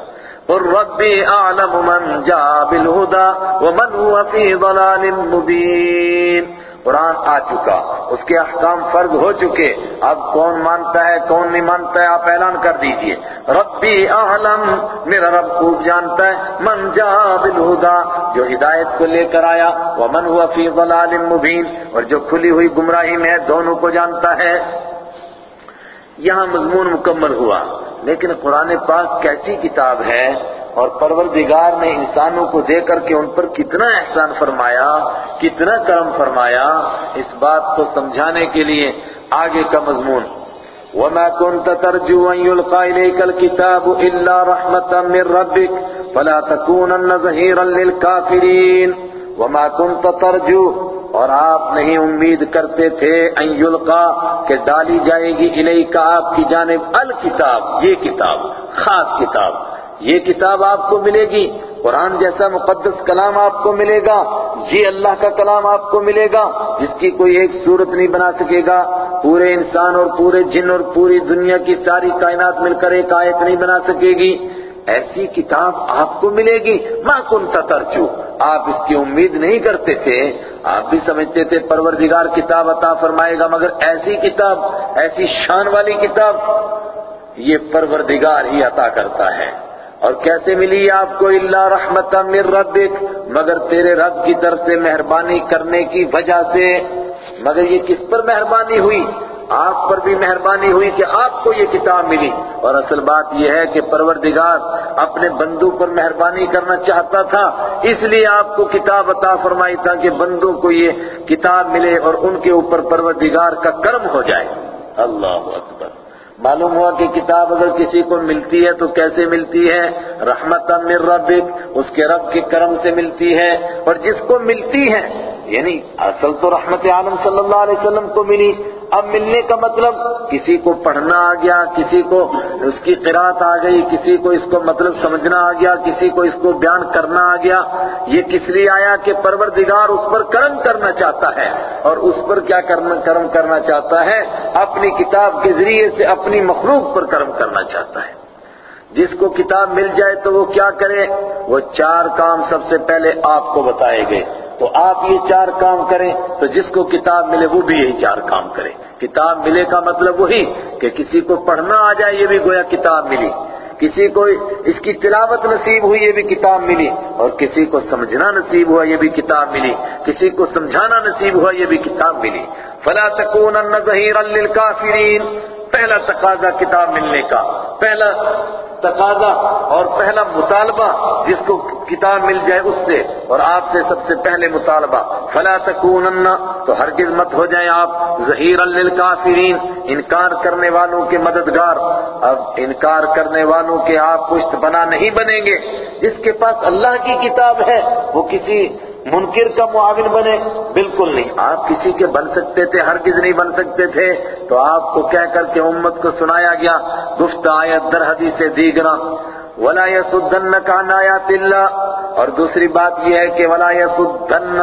قل ربي اعلم من جاء بالهدى ومن هو في ضلال مبين۔ قرآن آ چکا، اس کے احکام فرض ہو چکے۔ اب کون مانتا ہے، کون نہیں مانتا ہے، آپ اعلان کر دیجیے۔ ربی اعلم، میرا رب خوب جانتا ہے۔ من جا بالہدا جو ہدایت کو لے کر آیا۔ ومن هو فی ضلال مبین اور جو کھلی ہوئی گمراہی میں ہے، دونوں کو جانتا ہے۔ یہاں مضمون مکمل ہوا۔ لیکن قرآن پاک کیسی کتاب ہے اور پروردگار نے انسانوں کو دے کر کے ان پر کتنا احسان فرمایا، کتنا کرم فرمایا، اس بات کو سمجھانے کے لیے آگے کا مضمون۔ وَمَا كُنْتَ تَرْجُو أَن يُلْقَى إِلَيْكَ الْكِتَابُ إِلَّا رَحْمَةً مِّن رَّبِّكَ فَلَا تَكُونَنَّ ظَهِيرًا لِّلْكَافِرِينَ۔ وَمَا كُنْتَ تَرْجُو، اور آپ نہیں امید کرتے تھے ان یلقا کہ ڈالی جائے گی الہی کا آپ کی جانب الکتاب، یہ کتاب، خاص کتاب۔ یہ کتاب آپ کو ملے گی، قرآن جیسا مقدس کلام آپ کو ملے گا، یہ اللہ کا کلام آپ کو ملے گا، جس کی کوئی ایک صورت نہیں بنا سکے گا۔ پورے انسان اور پورے جن اور پوری دنیا کی ساری کائنات مل کر ایک آیت نہیں بنا سکے گی۔ ایسی کتاب آپ کو ملے گی۔ ماں کن ترچو آپ اس کی امید نہیں کرتے تھے۔ آپ بھی سمجھتے تھے، پروردگار کتاب عطا فرمائے گا، مگر ایسی کتاب، ایسی شان والی کتاب یہ پروردگار ہی عطا کرتا ہے۔ اور کیسے ملی آپ کو؟ اللہ رحمت من ربک۔ مگر تیرے رب کی طرف سے مہربانی کرنے کی وجہ سے۔ مگر یہ کس پر مہربانی ہوئی؟ آپ پر بھی مہربانی ہوئی کہ آپ کو یہ کتاب ملی۔ اور اصل بات یہ ہے کہ پروردگار اپنے بندوں پر مہربانی کرنا چاہتا تھا، اس لیے آپ کو کتاب عطا فرمائی تاکہ بندوں کو یہ کتاب ملے اور ان کے اوپر پروردگار کا کرم ہو جائے۔ اللہ اکبر۔ معلوم ہوا کہ کتاب اگر کسی کو ملتی ہے تو کیسے ملتی ہے؟ رحمت من ربک، اس کے رب کے کرم سے ملتی ہے۔ اور جس کو ملتی ہے یعنی اصل تو رحمت عالم صلی اللہ علیہ وسلم کو ملی اب ملنے کا مطلب کسی کو پڑھنا آ گیا، کسی کو اس کی قرآت آ گئی، کسی کو اس کو مطلب سمجھنا آ گیا، کسی کو اس کو بیان کرنا آ گیا۔ یہ کس لیے آیا کہ پروردگار اس پر کرم کرنا چاہتا ہے؟ اور اس پر کیا کرم کرنا چاہتا ہے؟ اپنی کتاب کے ذریعے سے اپنی مخلوق پر کرم کرنا چاہتا ہے۔ جس کو کتاب مل جائے تو وہ کیا کرے؟ وہ چار کام سب سے پہلے آپ کو بتائے گئے۔ تو آپ یہ چار کام کریں تو جس کو کتاب ملے وہ بھی یہی چار کام کرے۔ کتاب ملے کا مطلب وہی کہ کسی کو پڑھنا آ جائے یہ بھی گویا کتاب ملی۔ کسی کو اس کی تلاوت نصیب ہوئی یہ بھی کتاب ملی۔ اور کسی کو سمجھنا نصیب ہوا یہ بھی کتاب ملی۔ کسی کو سمجھانا نصیب ہوا یہ بھی کتاب ملی۔ فلا تکونن ظہیرا للکافرین۔ پہلا تقاضا کتاب ملنے کا۔ پہلا تقاضا اور پہلا مطالبہ جس کو کتاب مل جائے اس سے اور آپ سے سب سے پہلے مطالبہ۔ فلا تکونن، تو ہرگز مت ہو جائیں آپ۔ ظہیر للکافرین، انکار کرنے والوں کے مددگار۔ اب انکار کرنے والوں کے آپ پشت بنا نہیں بنیں گے۔ جس کے پاس اللہ کی کتاب ہے، وہ کسی منکر کا معاون بنے؟ بالکل نہیں۔ آپ کسی کے بن سکتے تھے، ہرگز نہیں بن سکتے تھے۔ تو آپ کو کہہ کر کے امت کو سنایا گیا، گفت آیت در حدیث دیگرہ۔ ولا يسدنك عن آیات اللہ اور دوسری بات یہ ہے کہ ولا يسدن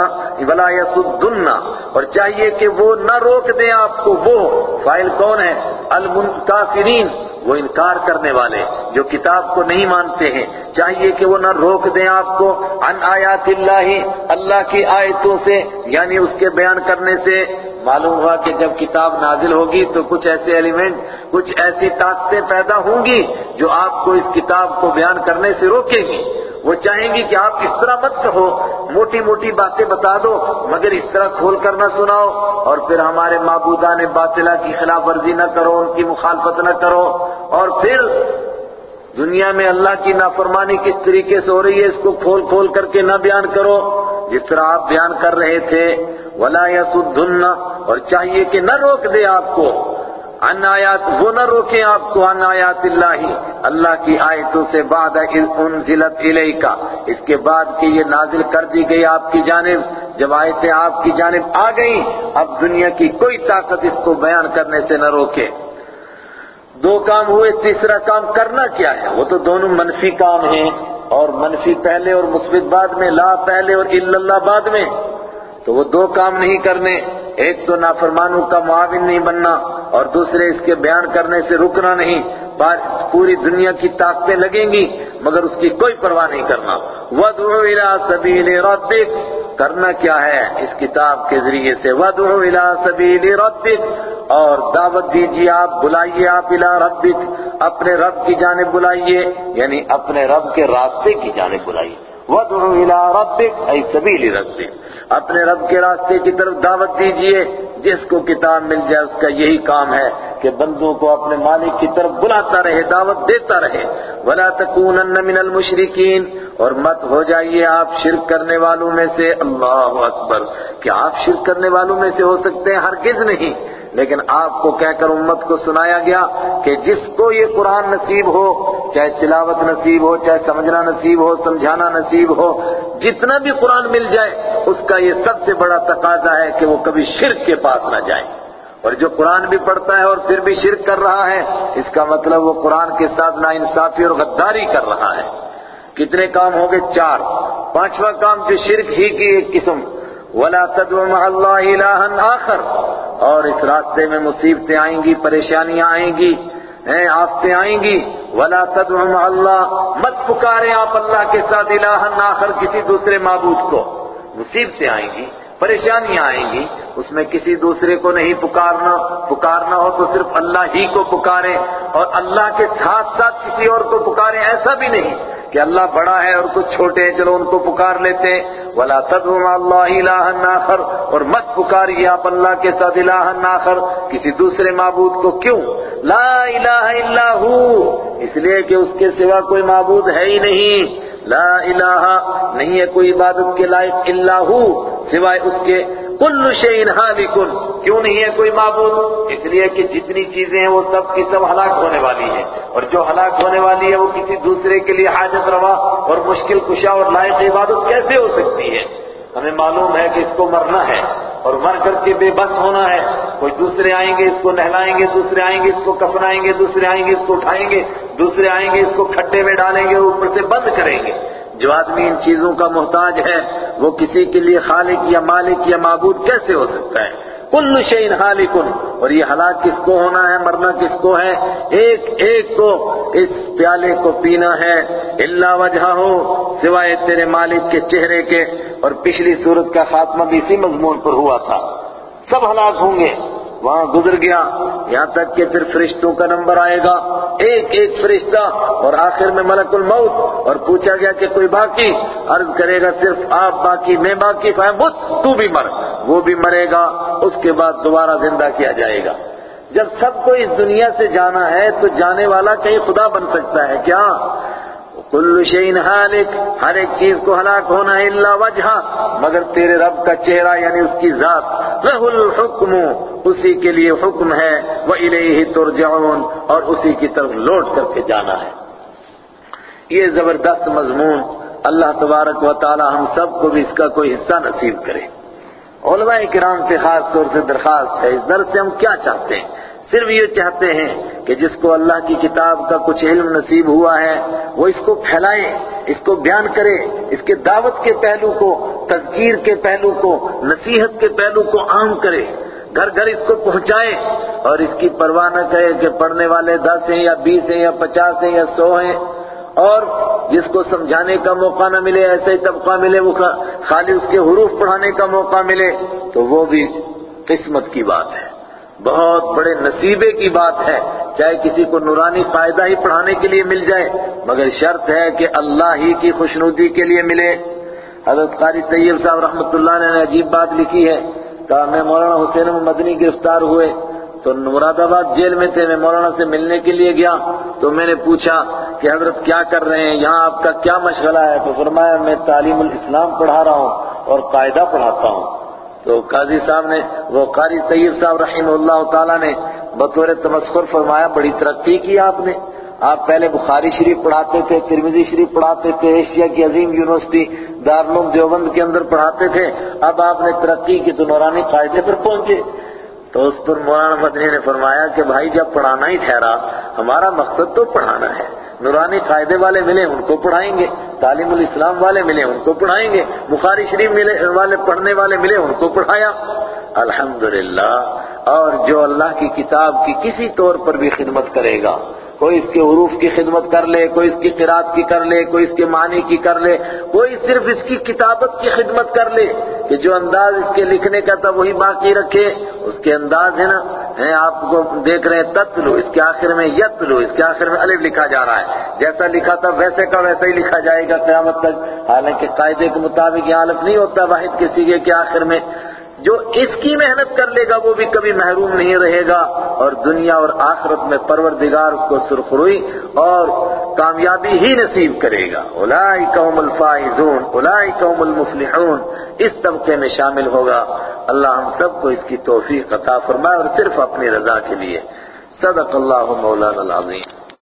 ولا يسدن اور چاہیے کہ وہ نہ روک دیں آپ کو وہ فائل کون ہے؟ المنکافرین، وہ انکار کرنے والے جو کتاب کو نہیں مانتے ہیں۔ چاہیے کہ وہ نہ روک دیں آپ کو ان آیات اللہ اللہ کی آیتوں سے یعنی اس کے بیان کرنے سے۔ معلوم ہوا کہ جب کتاب نازل ہوگی تو کچھ ایسے ایلیمنٹ کچھ ایسی طاقتیں پیدا ہوں گی جو آپ کو اس کتاب کو بیان کرنے سے روکے گی۔ وہ چاہیں گی کہ آپ اس طرح مت کہو، موٹی موٹی باتیں بتا دو، مگر اس طرح کھول کر نہ سناؤ۔ اور پھر ہمارے معبودان باطلہ کی خلاف ورزی نہ کرو، ان کی مخالفت نہ کرو۔ اور پھر دنیا میں اللہ کی نافرمانی کس طریقے سے ہو رہی ہے، اس کو کھول کھول کر کے نہ بیان کرو۔ جس طرح آپ بیان کر رہے تھے، ولا يسدن اور چاہیے کہ نہ روک دے آپ کو۔ ان آیات وہ نہ روکیں آپ کو، ان آیات اللہ اللہ کی آیتوں سے بعد انزلت الیکا اس کے بعد کہ یہ نازل کر دی گئی آپ کی جانب۔ جب آیتیں آپ کی جانب آ گئیں، اب دنیا کی کوئی طاقت اس کو بیان کرنے سے نہ روکے۔ دو کام ہوئے، تیسرا کام کرنا کیا ہے؟ وہ تو دونوں منفی کام ہیں۔ اور منفی پہلے اور مثبت بعد میں، لا پہلے اور الا اللہ بعد میں۔ تو وہ دو کام نہیں کرنے۔ ایک تو نافرمانوں کا معاون نہیں بننا اور دوسرے اس کے بیان کرنے سے رکنا نہیں۔ پوری دنیا کی طاقتیں لگیں گی، مگر اس کی کوئی پرواہ نہیں کرنا۔ وَدْعُ إِلَىٰ سَبِيلِ رَبِّكَ۔ کرنا کیا ہے؟ اس کتاب کے ذریعے سے۔ وَدْعُ إِلَىٰ سَبِيلِ رَبِّكَ۔ اور دعوت دیجیے آپ، بلائیے آپ الى ربک اپنے رب کی جانب بلائیے یعنی اپنے رب کے راستے کی جانب بلائیے۔ وَدْعُ إِلَىٰ رَبِّكَ، أي سَبِيلِ رَبِّكَ۔ اپنے رب کے راستے کی طرف دعوت دیجیے جس کو کتاب مل جائے، اس کا یہی کام ہے کہ بندوں کو اپنے مالک کی طرف بلاتا رہے، دعوت دیتا رہے۔ وَلَا تَكُونَنَّ مِنَ الْمُشْرِكِينَ۔ اور مت ہو جائیے آپ شرک کرنے والوں میں سے۔ اللہ اکبر۔ کہ آپ شرک کرنے والوں میں سے ہو سکتے ہیں؟ ہرگز نہیں۔ لیکن آپ کو کہہ کر امت کو سنایا گیا کہ جس کو یہ قرآن نصیب ہو، چاہے تلاوت نصیب ہو، چاہے سمجھنا نصیب ہو، سمجھانا نصیب ہو، جتنا بھی قرآن مل جائے، اس کا یہ سب سے بڑا تقاضا ہے کہ وہ کبھی شرک کے پاس نہ جائے۔ اور جو قرآن بھی پڑھتا ہے اور پھر بھی شرک کر رہا ہے، اس کا مطلب وہ قرآن کے ساتھ نا انصافی اور غداری کر رہا ہے۔ کتنے کام ہو گئے چار۔ پانچواں کام جو شرک ہی کی ایک قسم ولا مع اللہ الہا آخر۔ اور اس راستے میں مصیبتیں آئیں گی، پریشانیاں آئیں گی، ہیں، آفتیں آئیں گی۔ ولا مع اللہ مت پکارے آپ اللہ کے ساتھ الہا آخر کسی دوسرے معبود کو۔ مصیبتیں آئیں گی، پریشانیاں آئیں گی۔ اس میں کسی دوسرے کو نہیں پکارنا۔ پکارنا ہو تو صرف اللہ ہی کو پکارے۔ اور اللہ کے ساتھ ساتھ کسی اور کو پکارے، ایسا بھی نہیں۔ کہ اللہ بڑا ہے اور کچھ چھوٹے ہیں، چلو ان کو پکار لیتے۔ ولا تدعوا اللہ الہ آخر۔ اور مت پکاریے آپ اللہ کے ساتھ الہ آخر۔ کسی دوسرے معبود کو کیوں؟ لا الہ الا ہو اس لیے کہ اس کے سوا کوئی معبود ہے ہی نہیں۔ لا الہ نہیں ہے کوئی عبادت کے لائق الا ہو سوائے اس کے کل شیء حالک کیوں نہیں ہے کوئی معبود؟ اس لیے کہ جتنی چیزیں ہیں وہ سب کی سب ہلاک ہونے والی ہیں۔ اور جو ہلاک ہونے والی ہے وہ کسی دوسرے کے لیے حاجت روا اور مشکل کشا اور لائق عبادت کیسے ہو سکتی ہے؟ ہمیں معلوم ہے کہ اس کو مرنا ہے اور مر کر کے بے بس ہونا ہے۔ کوئی دوسرے آئیں گے، اس کو نہلائیں گے، دوسرے آئیں گے، اس کو کفنائیں گے، دوسرے آئیں گے، اس کو اٹھائیں گے، دوسرے آئیں گے، اس کو کھڈے میں ڈالیں گے اوپر سے بند کریں گے۔ جو آدمی ان چیزوں کا محتاج ہے، وہ کسی کے لیے خالق یا مالک یا معبود کیسے ہو سکتا ہے؟ کل شعین خالق اور یہ ہلاک کس کو ہونا ہے، مرنا کس کو ہے؟ ایک ایک کو اس پیالے کو پینا ہے اللہ وجہ ہو سوائے تیرے مالک کے چہرے کے، اور پچھلی صورت کا خاتمہ بھی اسی مضمون پر ہوا تھا۔ سب ہلاک ہوں گے۔ وہاں گزر گیا۔ یہاں تک کہ پھر فرشتوں کا نمبر آئے گا۔ ایک ایک فرشتہ اور آخر میں ملک الموت۔ اور پوچھا گیا کہ کوئی باقی؟ عرض کرے گا، صرف آپ باقی، میں باقی فہمت تو بھی مر۔ وہ بھی مرے گا۔ اس کے بعد دوبارہ زندہ کیا جائے گا۔ جب سب کو اس دنیا سے جانا ہے تو جانے والا کہیں خدا بن سکتا ہے۔ کیا؟ کل شین حالک، ہر ایک چیز کو ہلاک ہونا ہے اللہ وجہ مگر تیرے رب کا چہرہ یعنی اس کی ذات لہ الحکم، اسی کے لیے حکم ہے وہ الیہ ترجعون، اور اسی کی طرف لوٹ کر کے جانا ہے۔ یہ زبردست مضمون، اللہ تبارک و تعالی ہم سب کو بھی اس کا کوئی حصہ نصیب کرے۔ علماء کرام سے خاص طور سے درخواست ہے، اس درس سے ہم کیا چاہتے ہیں؟ صرف یہ چاہتے ہیں کہ جس کو اللہ کی کتاب کا کچھ علم نصیب ہوا ہے، وہ اس کو پھیلائے، اس کو بیان کرے، اس کے دعوت کے پہلو کو، تذکیر کے پہلو کو، نصیحت کے پہلو کو عام کرے، گھر گھر اس کو پہنچائے اور اس کی پرواہ نہ کرے کہ پڑھنے والے دس ہیں یا بیس ہیں یا پچاس ہیں یا سو ہیں۔ اور جس کو سمجھانے کا موقع نہ ملے ایسا ہی طبقہ ملے، وہ خالی اس کے حروف پڑھانے کا موقع ملے، تو وہ بھی قسمت کی بات ہے۔ بہت بڑے نصیبے کی بات ہے، چاہے کسی کو نورانی فائدہ ہی پڑھانے کے لیے مل جائے، مگر شرط ہے کہ اللہ ہی کی خوشنودی کے لیے ملے۔ حضرت قاری طیب صاحب رحمۃ اللہ نے عجیب بات لکھی ہے، کہا، میں مولانا حسین مدنی گرفتار ہوئے، تو مراد آباد جیل میں تھے، میں مولانا سے ملنے کے لیے گیا۔ تو میں نے پوچھا کہ حضرت کیا کر رہے ہیں، یہاں آپ کا کیا مشغلہ ہے؟ تو فرمایا، میں تعلیم الاسلام پڑھا رہا ہوں اور قاعدہ پڑھاتا ہوں۔ تو قاضی صاحب نے، وہ قاری طیب صاحب رحمہ اللہ تعالیٰ نے بطور تمسخر فرمایا، بڑی ترقی کی آپ نے۔ آپ پہلے بخاری شریف پڑھاتے تھے ترمیزی شریف پڑھاتے تھے، ایشیا کی عظیم یونیورسٹی دارالعلوم دیوبند کے اندر پڑھاتے تھے۔ اب آپ نے ترقی کی تو نورانی قاعدے پر پہنچے۔ تو اس پر مولانا مدنی نے فرمایا کہ بھائی جب پڑھانا ہی ٹھہرا، ہمارا مقصد تو پڑھانا ہے۔ نورانی قاعدے والے ملے ان کو پڑھائیں گے، تعلیم الاسلام والے ملے ان کو پڑھائیں گے، بخاری شریف ملے والے پڑھنے والے ملے ان کو پڑھایا۔ الحمدللہ، اور جو اللہ کی کتاب کی کسی طور پر بھی خدمت کرے گا کوئی اس کے حروف کی خدمت کر لے، کوئی اس کی قرآت کی کر لے، کوئی اس کے معنی کی کر لے، کوئی صرف اس کی کتابت کی خدمت کر لے کہ جو انداز اس کے لکھنے کا تھا وہی باقی رکھے۔ اس کے انداز ہے نا، ہیں آپ کو دیکھ رہے ہیں، تتلو، اس کے آخر میں یتلو، اس کے آخر میں الف لکھا جا رہا ہے۔ جیسا لکھا تھا ویسے کا ویسا ہی لکھا جائے گا قیامت تک۔ حالانکہ قاعدے کے مطابق یہ الف نہیں ہوتا، واحد کے سیگے کے آخر میں۔ جو اس کی محنت کر لے گا وہ بھی کبھی محروم نہیں رہے گا اور دنیا اور آخرت میں پروردگار اس کو سرخروئی اور کامیابی ہی نصیب کرے گا۔ اولئک الفائزون اولئک المفلحون۔ اس طبقے میں شامل ہوگا۔ اللہ ہم سب کو اس کی توفیق عطا فرمائے اور صرف اپنی رضا کے لیے۔ صدق اللہ مولانا العظیم۔